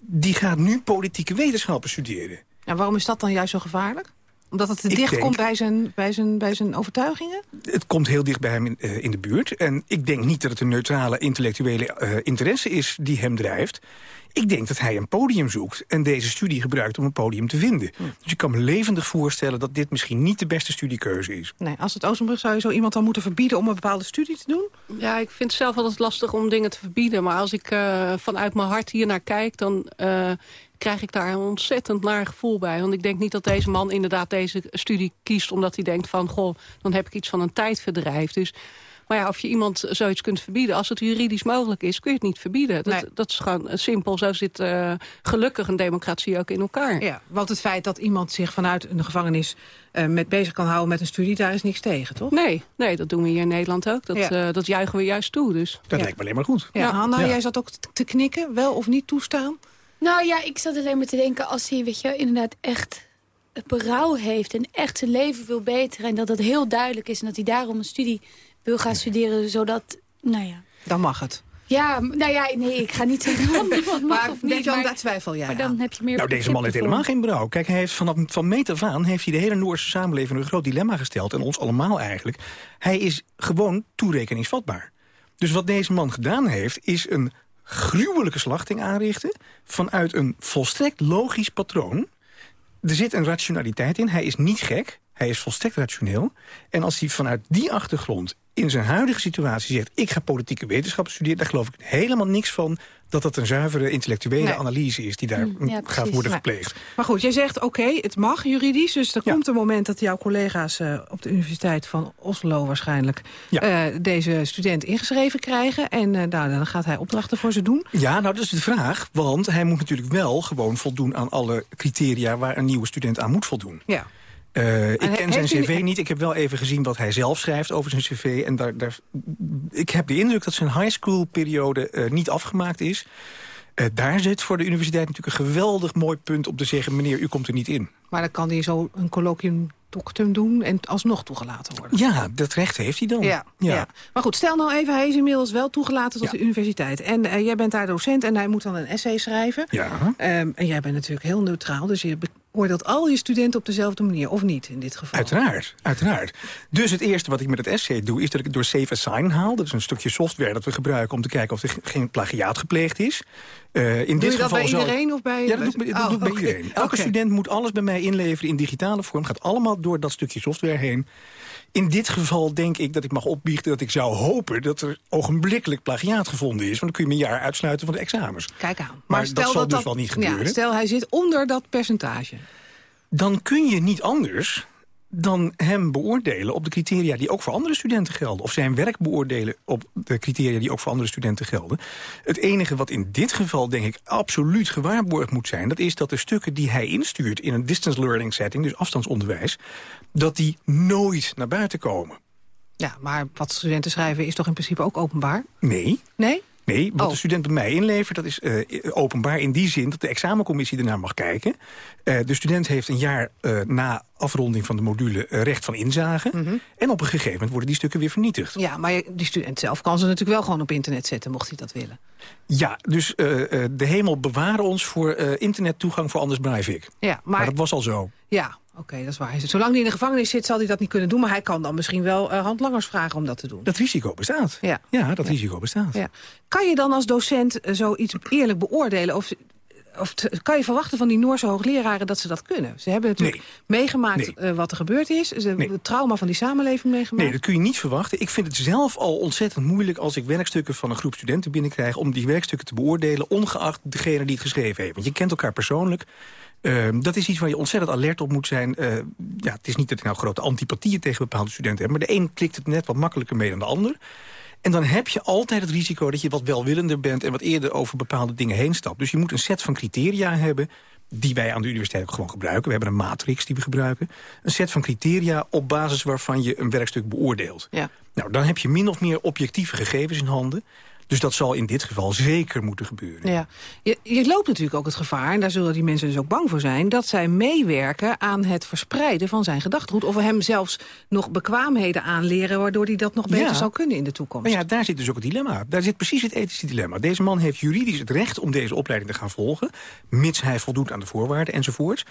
die gaat nu politieke wetenschappen studeren.
En waarom is dat dan juist zo gevaarlijk? Omdat het te dicht
denk-
komt bij zijn, bij, zijn, bij zijn overtuigingen?
Het komt heel dicht bij hem in, eh, in de buurt. En ik denk niet dat het een neutrale intellectuele eh, interesse is die hem drijft. Ik denk dat hij een podium zoekt en deze studie gebruikt om een podium te vinden. Dus ik kan me levendig voorstellen dat dit misschien niet de beste studiekeuze is.
Nee, als het Oostenbrug zou je zo iemand dan moeten verbieden om een bepaalde studie te doen?
Ja, ik vind het zelf altijd lastig om dingen te verbieden. Maar als ik eh, vanuit mijn hart hier naar kijk... dan eh, krijg ik daar een ontzettend naar gevoel bij. Want ik denk niet dat deze man inderdaad deze studie kiest... omdat hij denkt van, goh, dan heb ik iets van een tijdverdrijf. Dus, maar ja, of je iemand zoiets kunt verbieden... als het juridisch mogelijk is, kun je het niet verbieden. Dat, dat is gewoon simpel. Zo zit eh, gelukkig een democratie ook in elkaar.
Ja, want het feit dat iemand zich vanuit een gevangenis eh, met bezig kan houden met een studie... daar is niks tegen, toch?
Nee, nee, dat doen we hier in Nederland ook. Dat,
Ja.
eh, dat juichen we juist toe. Dus.
Dat lijkt me alleen maar goed.
Ja, Hanna, jij zat ook te knikken, wel of niet toestaan?
Nou ja, ik zat alleen maar te denken... als hij weet je, inderdaad echt berouw heeft en echt zijn leven wil beteren... en dat dat heel duidelijk is en dat hij daarom een studie wil gaan studeren... zodat, nou ja...
Dan mag het.
Ja, nou ja, nee, ik ga niet zeggen wat mag
Maar
of niet. Maar-
daar twijfel jij
Maar
aan.
dan heb je meer
Nou, deze man heeft helemaal geen berouw. Kijk, hij heeft vanaf van meet af aan heeft hij de hele Noorse samenleving een groot dilemma gesteld. En ons allemaal eigenlijk. Hij is gewoon toerekeningsvatbaar. Dus wat deze man gedaan heeft, is een gruwelijke slachting aanrichten... vanuit een volstrekt logisch patroon... er zit een rationaliteit in. Hij is niet gek. Hij is volstrekt rationeel. En als hij vanuit die achtergrond in zijn huidige situatie zegt... ik ga politieke wetenschappen studeren, daar geloof ik helemaal niks van... dat dat een zuivere intellectuele
Nee.
analyse is die daar
Hm, ja,
gaat worden verpleegd.
Maar goed, jij zegt oké, het mag juridisch. Dus er komt een moment dat jouw collega's eh, op de Universiteit van Oslo waarschijnlijk... eh, deze student ingeschreven krijgen. En eh, nou, dan gaat hij opdrachten voor ze doen.
Ja, nou dat is de vraag. Want hij moet natuurlijk wel gewoon voldoen aan alle criteria... waar een nieuwe student aan moet voldoen.
Ja.
Eh, ik
En
ken zijn
u-
cv niet. Ik heb wel even gezien wat hij zelf schrijft over zijn cv. En daar, daar, ik heb de indruk dat zijn high school periode eh, niet afgemaakt is. Eh, daar zit voor de universiteit natuurlijk een geweldig mooi punt om te zeggen... meneer, u komt er niet in.
Maar dan kan hij zo een colloquium doctum doen en alsnog toegelaten worden.
Ja, dat recht heeft hij dan.
Ja, ja. Maar goed, stel nou even, hij is inmiddels wel toegelaten tot de universiteit. En jij bent daar docent en hij moet dan een essay schrijven.
Ja.
Ehm, en jij bent natuurlijk heel neutraal, dus je beoordeelt al je studenten op dezelfde manier. Of niet, in dit geval.
Uiteraard, uiteraard. Dus het eerste wat ik met het essay doe... is dat ik het door Safe Assign haal. Dat is een stukje software dat we gebruiken... om te kijken of er ge- geen plagiaat gepleegd is. Eh, in
Doe
dit
je dat
geval
bij
zou-
iedereen of bij...
Ja, dat doe ik bij, dat
Oh,
doe ik bij
oké.
iedereen. Elke student moet alles bij mij inleveren in digitale vorm. Gaat allemaal door dat stukje software heen. In dit geval denk ik dat ik mag opbiechten dat ik zou hopen... dat er ogenblikkelijk plagiaat gevonden is. Want dan kun je me een jaar uitsluiten van de examens.
Kijk aan.
Maar dat zal dus wel niet gebeuren.
Ja, stel, hij zit onder dat percentage.
Dan kun je niet anders dan hem beoordelen op de criteria die ook voor andere studenten gelden. Of zijn werk beoordelen op de criteria die ook voor andere studenten gelden. Het enige wat in dit geval denk ik absoluut gewaarborgd moet zijn... dat is dat de stukken die hij instuurt in een distance learning setting... dus afstandsonderwijs, dat die nooit naar buiten komen.
Ja, maar wat studenten schrijven is toch in principe ook openbaar?
Nee.
Nee?
Nee, wat
Oh.
de student bij mij inlevert, dat is eh, openbaar in die zin... dat de examencommissie ernaar mag kijken. Eh, de student heeft een jaar eh, na afronding van de module eh, recht van inzage. En op een gegeven moment worden die stukken weer vernietigd.
Ja, maar die student zelf kan ze natuurlijk wel gewoon op internet zetten, mocht hij dat willen.
Ja, dus eh, eh, de hemel bewaren ons voor internettoegang voor Anders Breivik.
Ja, maar,
Maar dat was al zo.
ja, oké, dat is waar. Zolang hij in de gevangenis zit, zal hij dat niet kunnen doen. Maar hij kan dan misschien wel handlangers vragen om dat te doen.
Dat risico bestaat.
Ja.
Ja, dat risico bestaat.
Ja. Kan je dan als docent zoiets eerlijk beoordelen? Of, of kan je verwachten van die Noorse hoogleraren dat ze dat kunnen? Ze hebben natuurlijk meegemaakt eh, wat er gebeurd is. Ze hebben het trauma van die samenleving meegemaakt.
Nee, dat kun je niet verwachten. Ik vind het zelf al ontzettend moeilijk als ik werkstukken van een groep studenten binnenkrijg... om die werkstukken te beoordelen, ongeacht degene die het geschreven heeft. Want je kent elkaar persoonlijk. Ehm, dat is iets waar je ontzettend alert op moet zijn. Eh, ja, het is niet dat ik nou grote antipathieën tegen bepaalde studenten heb... maar de een klikt het net wat makkelijker mee dan de ander. En dan heb je altijd het risico dat je wat welwillender bent... en wat eerder over bepaalde dingen heen stapt. Dus je moet een set van criteria hebben die wij aan de universiteit ook gewoon gebruiken. We hebben een matrix die we gebruiken. Een set van criteria op basis waarvan je een werkstuk beoordeelt.
Ja.
Nou, dan heb je min of meer objectieve gegevens in handen. Dus dat zal in dit geval zeker moeten gebeuren.
Ja. Je, je loopt natuurlijk ook het gevaar, en daar zullen die mensen dus ook bang voor zijn... dat zij meewerken aan het verspreiden van zijn gedachtegoed... of hem zelfs nog bekwaamheden aanleren... waardoor hij dat nog beter
Ja.
zou kunnen in de toekomst.
Maar ja, daar zit dus ook het dilemma. Daar zit precies het ethische dilemma. Deze man heeft juridisch het recht om deze opleiding te gaan volgen... mits hij voldoet aan de voorwaarden enzovoort.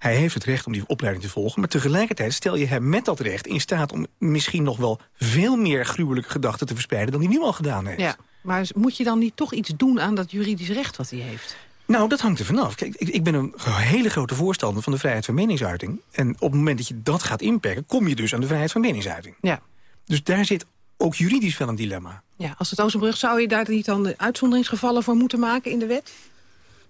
Hij heeft het recht om die opleiding te volgen... maar tegelijkertijd stel je hem met dat recht in staat... om misschien nog wel veel meer gruwelijke gedachten te verspreiden... dan hij nu al gedaan heeft.
Ja, maar moet je dan niet toch iets doen aan dat juridisch recht wat hij heeft?
Nou, dat hangt er vanaf. Kijk, ik, ik ben een hele grote voorstander van de vrijheid van meningsuiting. En op het moment dat je dat gaat inperken... kom je dus aan de vrijheid van meningsuiting.
Ja.
Dus daar zit ook juridisch wel een dilemma.
Ja, als het Oosterbrug zou je daar niet dan de uitzonderingsgevallen voor moeten maken in de wet?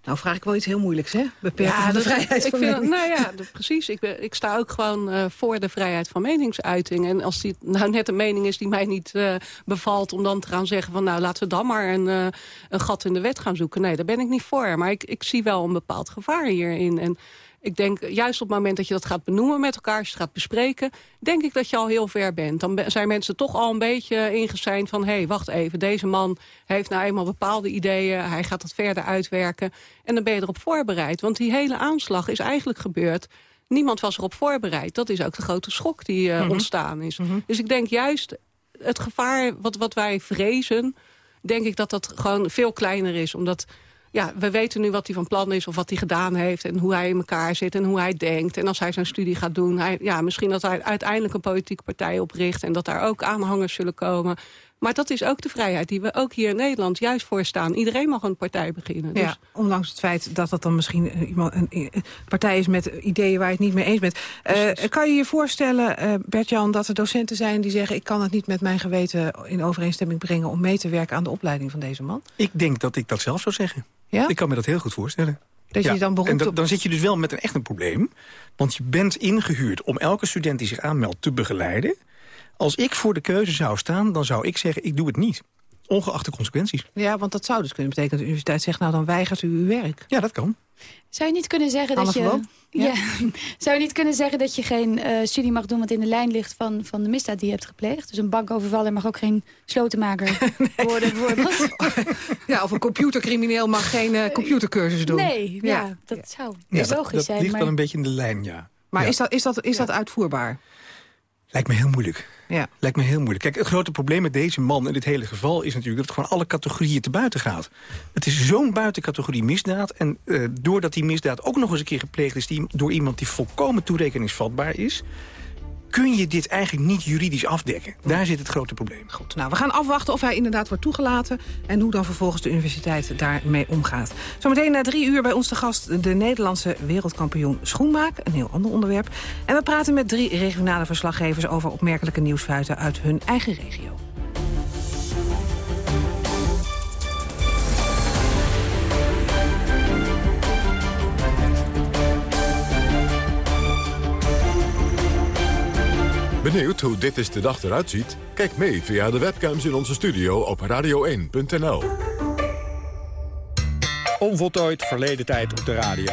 Nou vraag ik wel iets heel moeilijks, hè? Beperken van de vrijheid
ik
van
vind,
mening.
Nou ja, precies. Ik, ben, ik sta ook gewoon eh, voor de vrijheid van meningsuiting. En als die nou net een mening is die mij niet eh, bevalt... om dan te gaan zeggen van nou laten we dan maar een, eh, een gat in de wet gaan zoeken. Nee, daar ben ik niet voor. Maar ik, ik zie wel een bepaald gevaar hierin. En ik denk, juist op het moment dat je dat gaat benoemen met elkaar... als je het gaat bespreken, denk ik dat je al heel ver bent. Dan zijn mensen toch al een beetje ingeseind van... hé, hey, wacht even, deze man heeft nou eenmaal bepaalde ideeën... hij gaat dat verder uitwerken en dan ben je erop voorbereid. Want die hele aanslag is eigenlijk gebeurd... Niemand was erop voorbereid. Dat is ook de grote schok die eh,
Mhm.
ontstaan is. Dus ik denk juist het gevaar wat, wat wij vrezen... denk ik dat dat gewoon veel kleiner is. Omdat ja, we weten nu wat hij van plan is of wat hij gedaan heeft... en hoe hij in elkaar zit en hoe hij denkt. En als hij zijn studie gaat doen... Hij, ja, misschien dat hij uiteindelijk een politieke partij opricht... en dat daar ook aanhangers zullen komen. Maar dat is ook de vrijheid die we ook hier in Nederland juist voor staan. Iedereen mag een partij beginnen. Dus
Ja, ondanks het feit dat dat dan misschien eh, iemand, een, een partij is met ideeën waar je het niet mee eens bent. Eh, kan je je voorstellen, eh, Bert-Jan, dat er docenten zijn die zeggen... ik kan het niet met mijn geweten in overeenstemming brengen... om mee te werken aan de opleiding van deze man?
Ik denk dat ik dat zelf zou zeggen.
Ja?
Ik kan me dat heel goed voorstellen.
Dat je je dan
en dan zit je dus wel met een echt een probleem. Want je bent ingehuurd om elke student die zich aanmeldt te begeleiden. Als ik voor de keuze zou staan, dan zou ik zeggen... ik doe het niet. Ongeacht de consequenties.
Ja, want dat zou dus kunnen betekenen dat de universiteit zegt... nou, dan weigert u uw werk.
Ja, dat kan.
Zou je niet kunnen zeggen
Anne
dat je... Ja. Zou je niet kunnen zeggen dat je geen eh, studie mag doen... wat in de lijn ligt van, van de misdaad die je hebt gepleegd? Dus een bankovervaller mag ook geen slotenmaker worden bijvoorbeeld.
Ja, of een computercrimineel mag geen eh, computercursus doen.
Nee, ja, dat zou
Ja, dat,
logisch
dat
zijn.
ligt
maar...
wel een beetje in de lijn, ja.
Maar
Ja.
is dat, is dat, is dat uitvoerbaar?
Lijkt me heel moeilijk.
Ja.
Lijkt me heel moeilijk. Kijk, het grote probleem met deze man in dit hele geval... is natuurlijk dat het gewoon alle categorieën te buiten gaat. Het is zo'n buitencategorie misdaad. En eh, doordat die misdaad ook nog eens een keer gepleegd is... Die, door iemand die volkomen toerekeningsvatbaar is... kun je dit eigenlijk niet juridisch afdekken. Daar zit het grote probleem.
Goed, nou, we gaan afwachten of hij inderdaad wordt toegelaten... en hoe dan vervolgens de universiteit daarmee omgaat. Zometeen na drie uur bij ons te gast de Nederlandse wereldkampioen schoenmaak. Een heel ander onderwerp. En we praten met drie regionale verslaggevers... over opmerkelijke nieuwsfeiten uit hun eigen regio.
Benieuwd hoe dit is de dag eruit ziet? Kijk mee via de webcams in onze studio op radio1.nl.
Onvoltooid verleden tijd op de radio.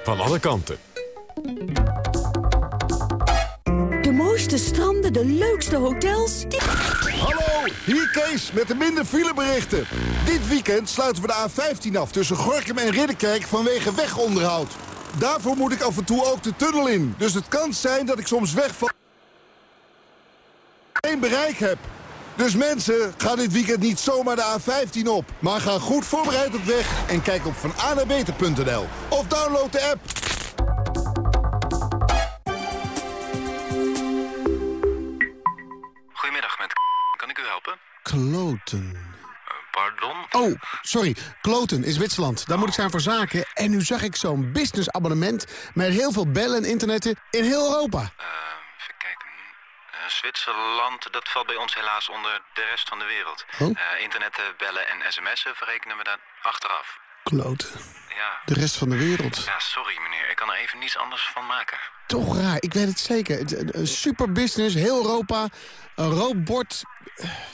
van alle kanten.
De mooiste stranden, de leukste hotels.
Hallo, hier Kees met de minder fileberichten. Dit weekend sluiten we de A15 af tussen Gorkum en Ridderkerk vanwege wegonderhoud. Daarvoor moet ik af en toe ook de tunnel in. Dus het kan zijn dat ik soms wegval... geen bereik heb. Dus mensen, ga dit weekend niet zomaar de A15 op. Maar ga goed voorbereid op weg en kijk op vananabeter.nl. Of download de app.
Goedemiddag, met kan ik u helpen?
Kloten.
Pardon?
Oh, sorry. Kloten is Zwitserland. Daar moet ik zijn voor zaken. En nu zag ik zo'n businessabonnement met heel veel bellen en internetten in heel Europa.
Eh, Zwitserland, dat valt bij ons helaas onder de rest van de wereld.
Oh.
Eh, internetten, bellen en sms'en verrekenen we daar achteraf.
Kloten.
Ja.
De rest van de wereld.
Ja, sorry meneer. Ik kan er even niets anders van maken.
Toch raar, ik weet het zeker. Een super business, heel Europa. Een eh,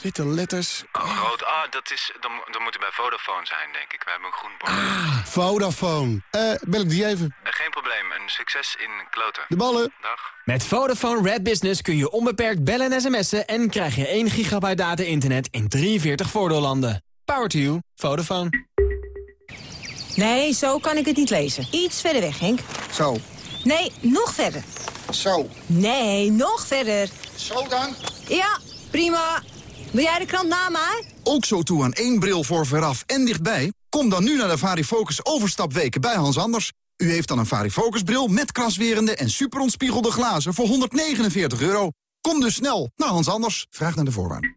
witte letters.
Oh, rood. Ah, dat is... Dan, dan moet bij Vodafone zijn, denk ik. We hebben een groen bord.
Ah, Vodafone. Eh, bel ik die even.
Eh, geen probleem. Een succes in kloten.
De ballen.
Dag.
Met Vodafone Red Business kun je onbeperkt bellen en sms'en... en krijg je 1 gigabyte data-internet in 43 voordeellanden. Power to you. Vodafone.
Nee, zo kan ik het niet lezen. Iets verder weg, Henk.
Zo.
Nee, nog verder.
Zo.
Nee, nog verder.
Zo dan?
Ja, prima. Wil jij de krant na mij?
Ook zo toe aan één bril voor veraf en dichtbij? Kom dan nu naar de Varifocus overstapweken bij Hans Anders. U heeft dan een Varifocus bril met kraswerende en superontspiegelde glazen voor 149 euro. Kom dus snel naar Hans Anders. Vraag naar de voorwaarden.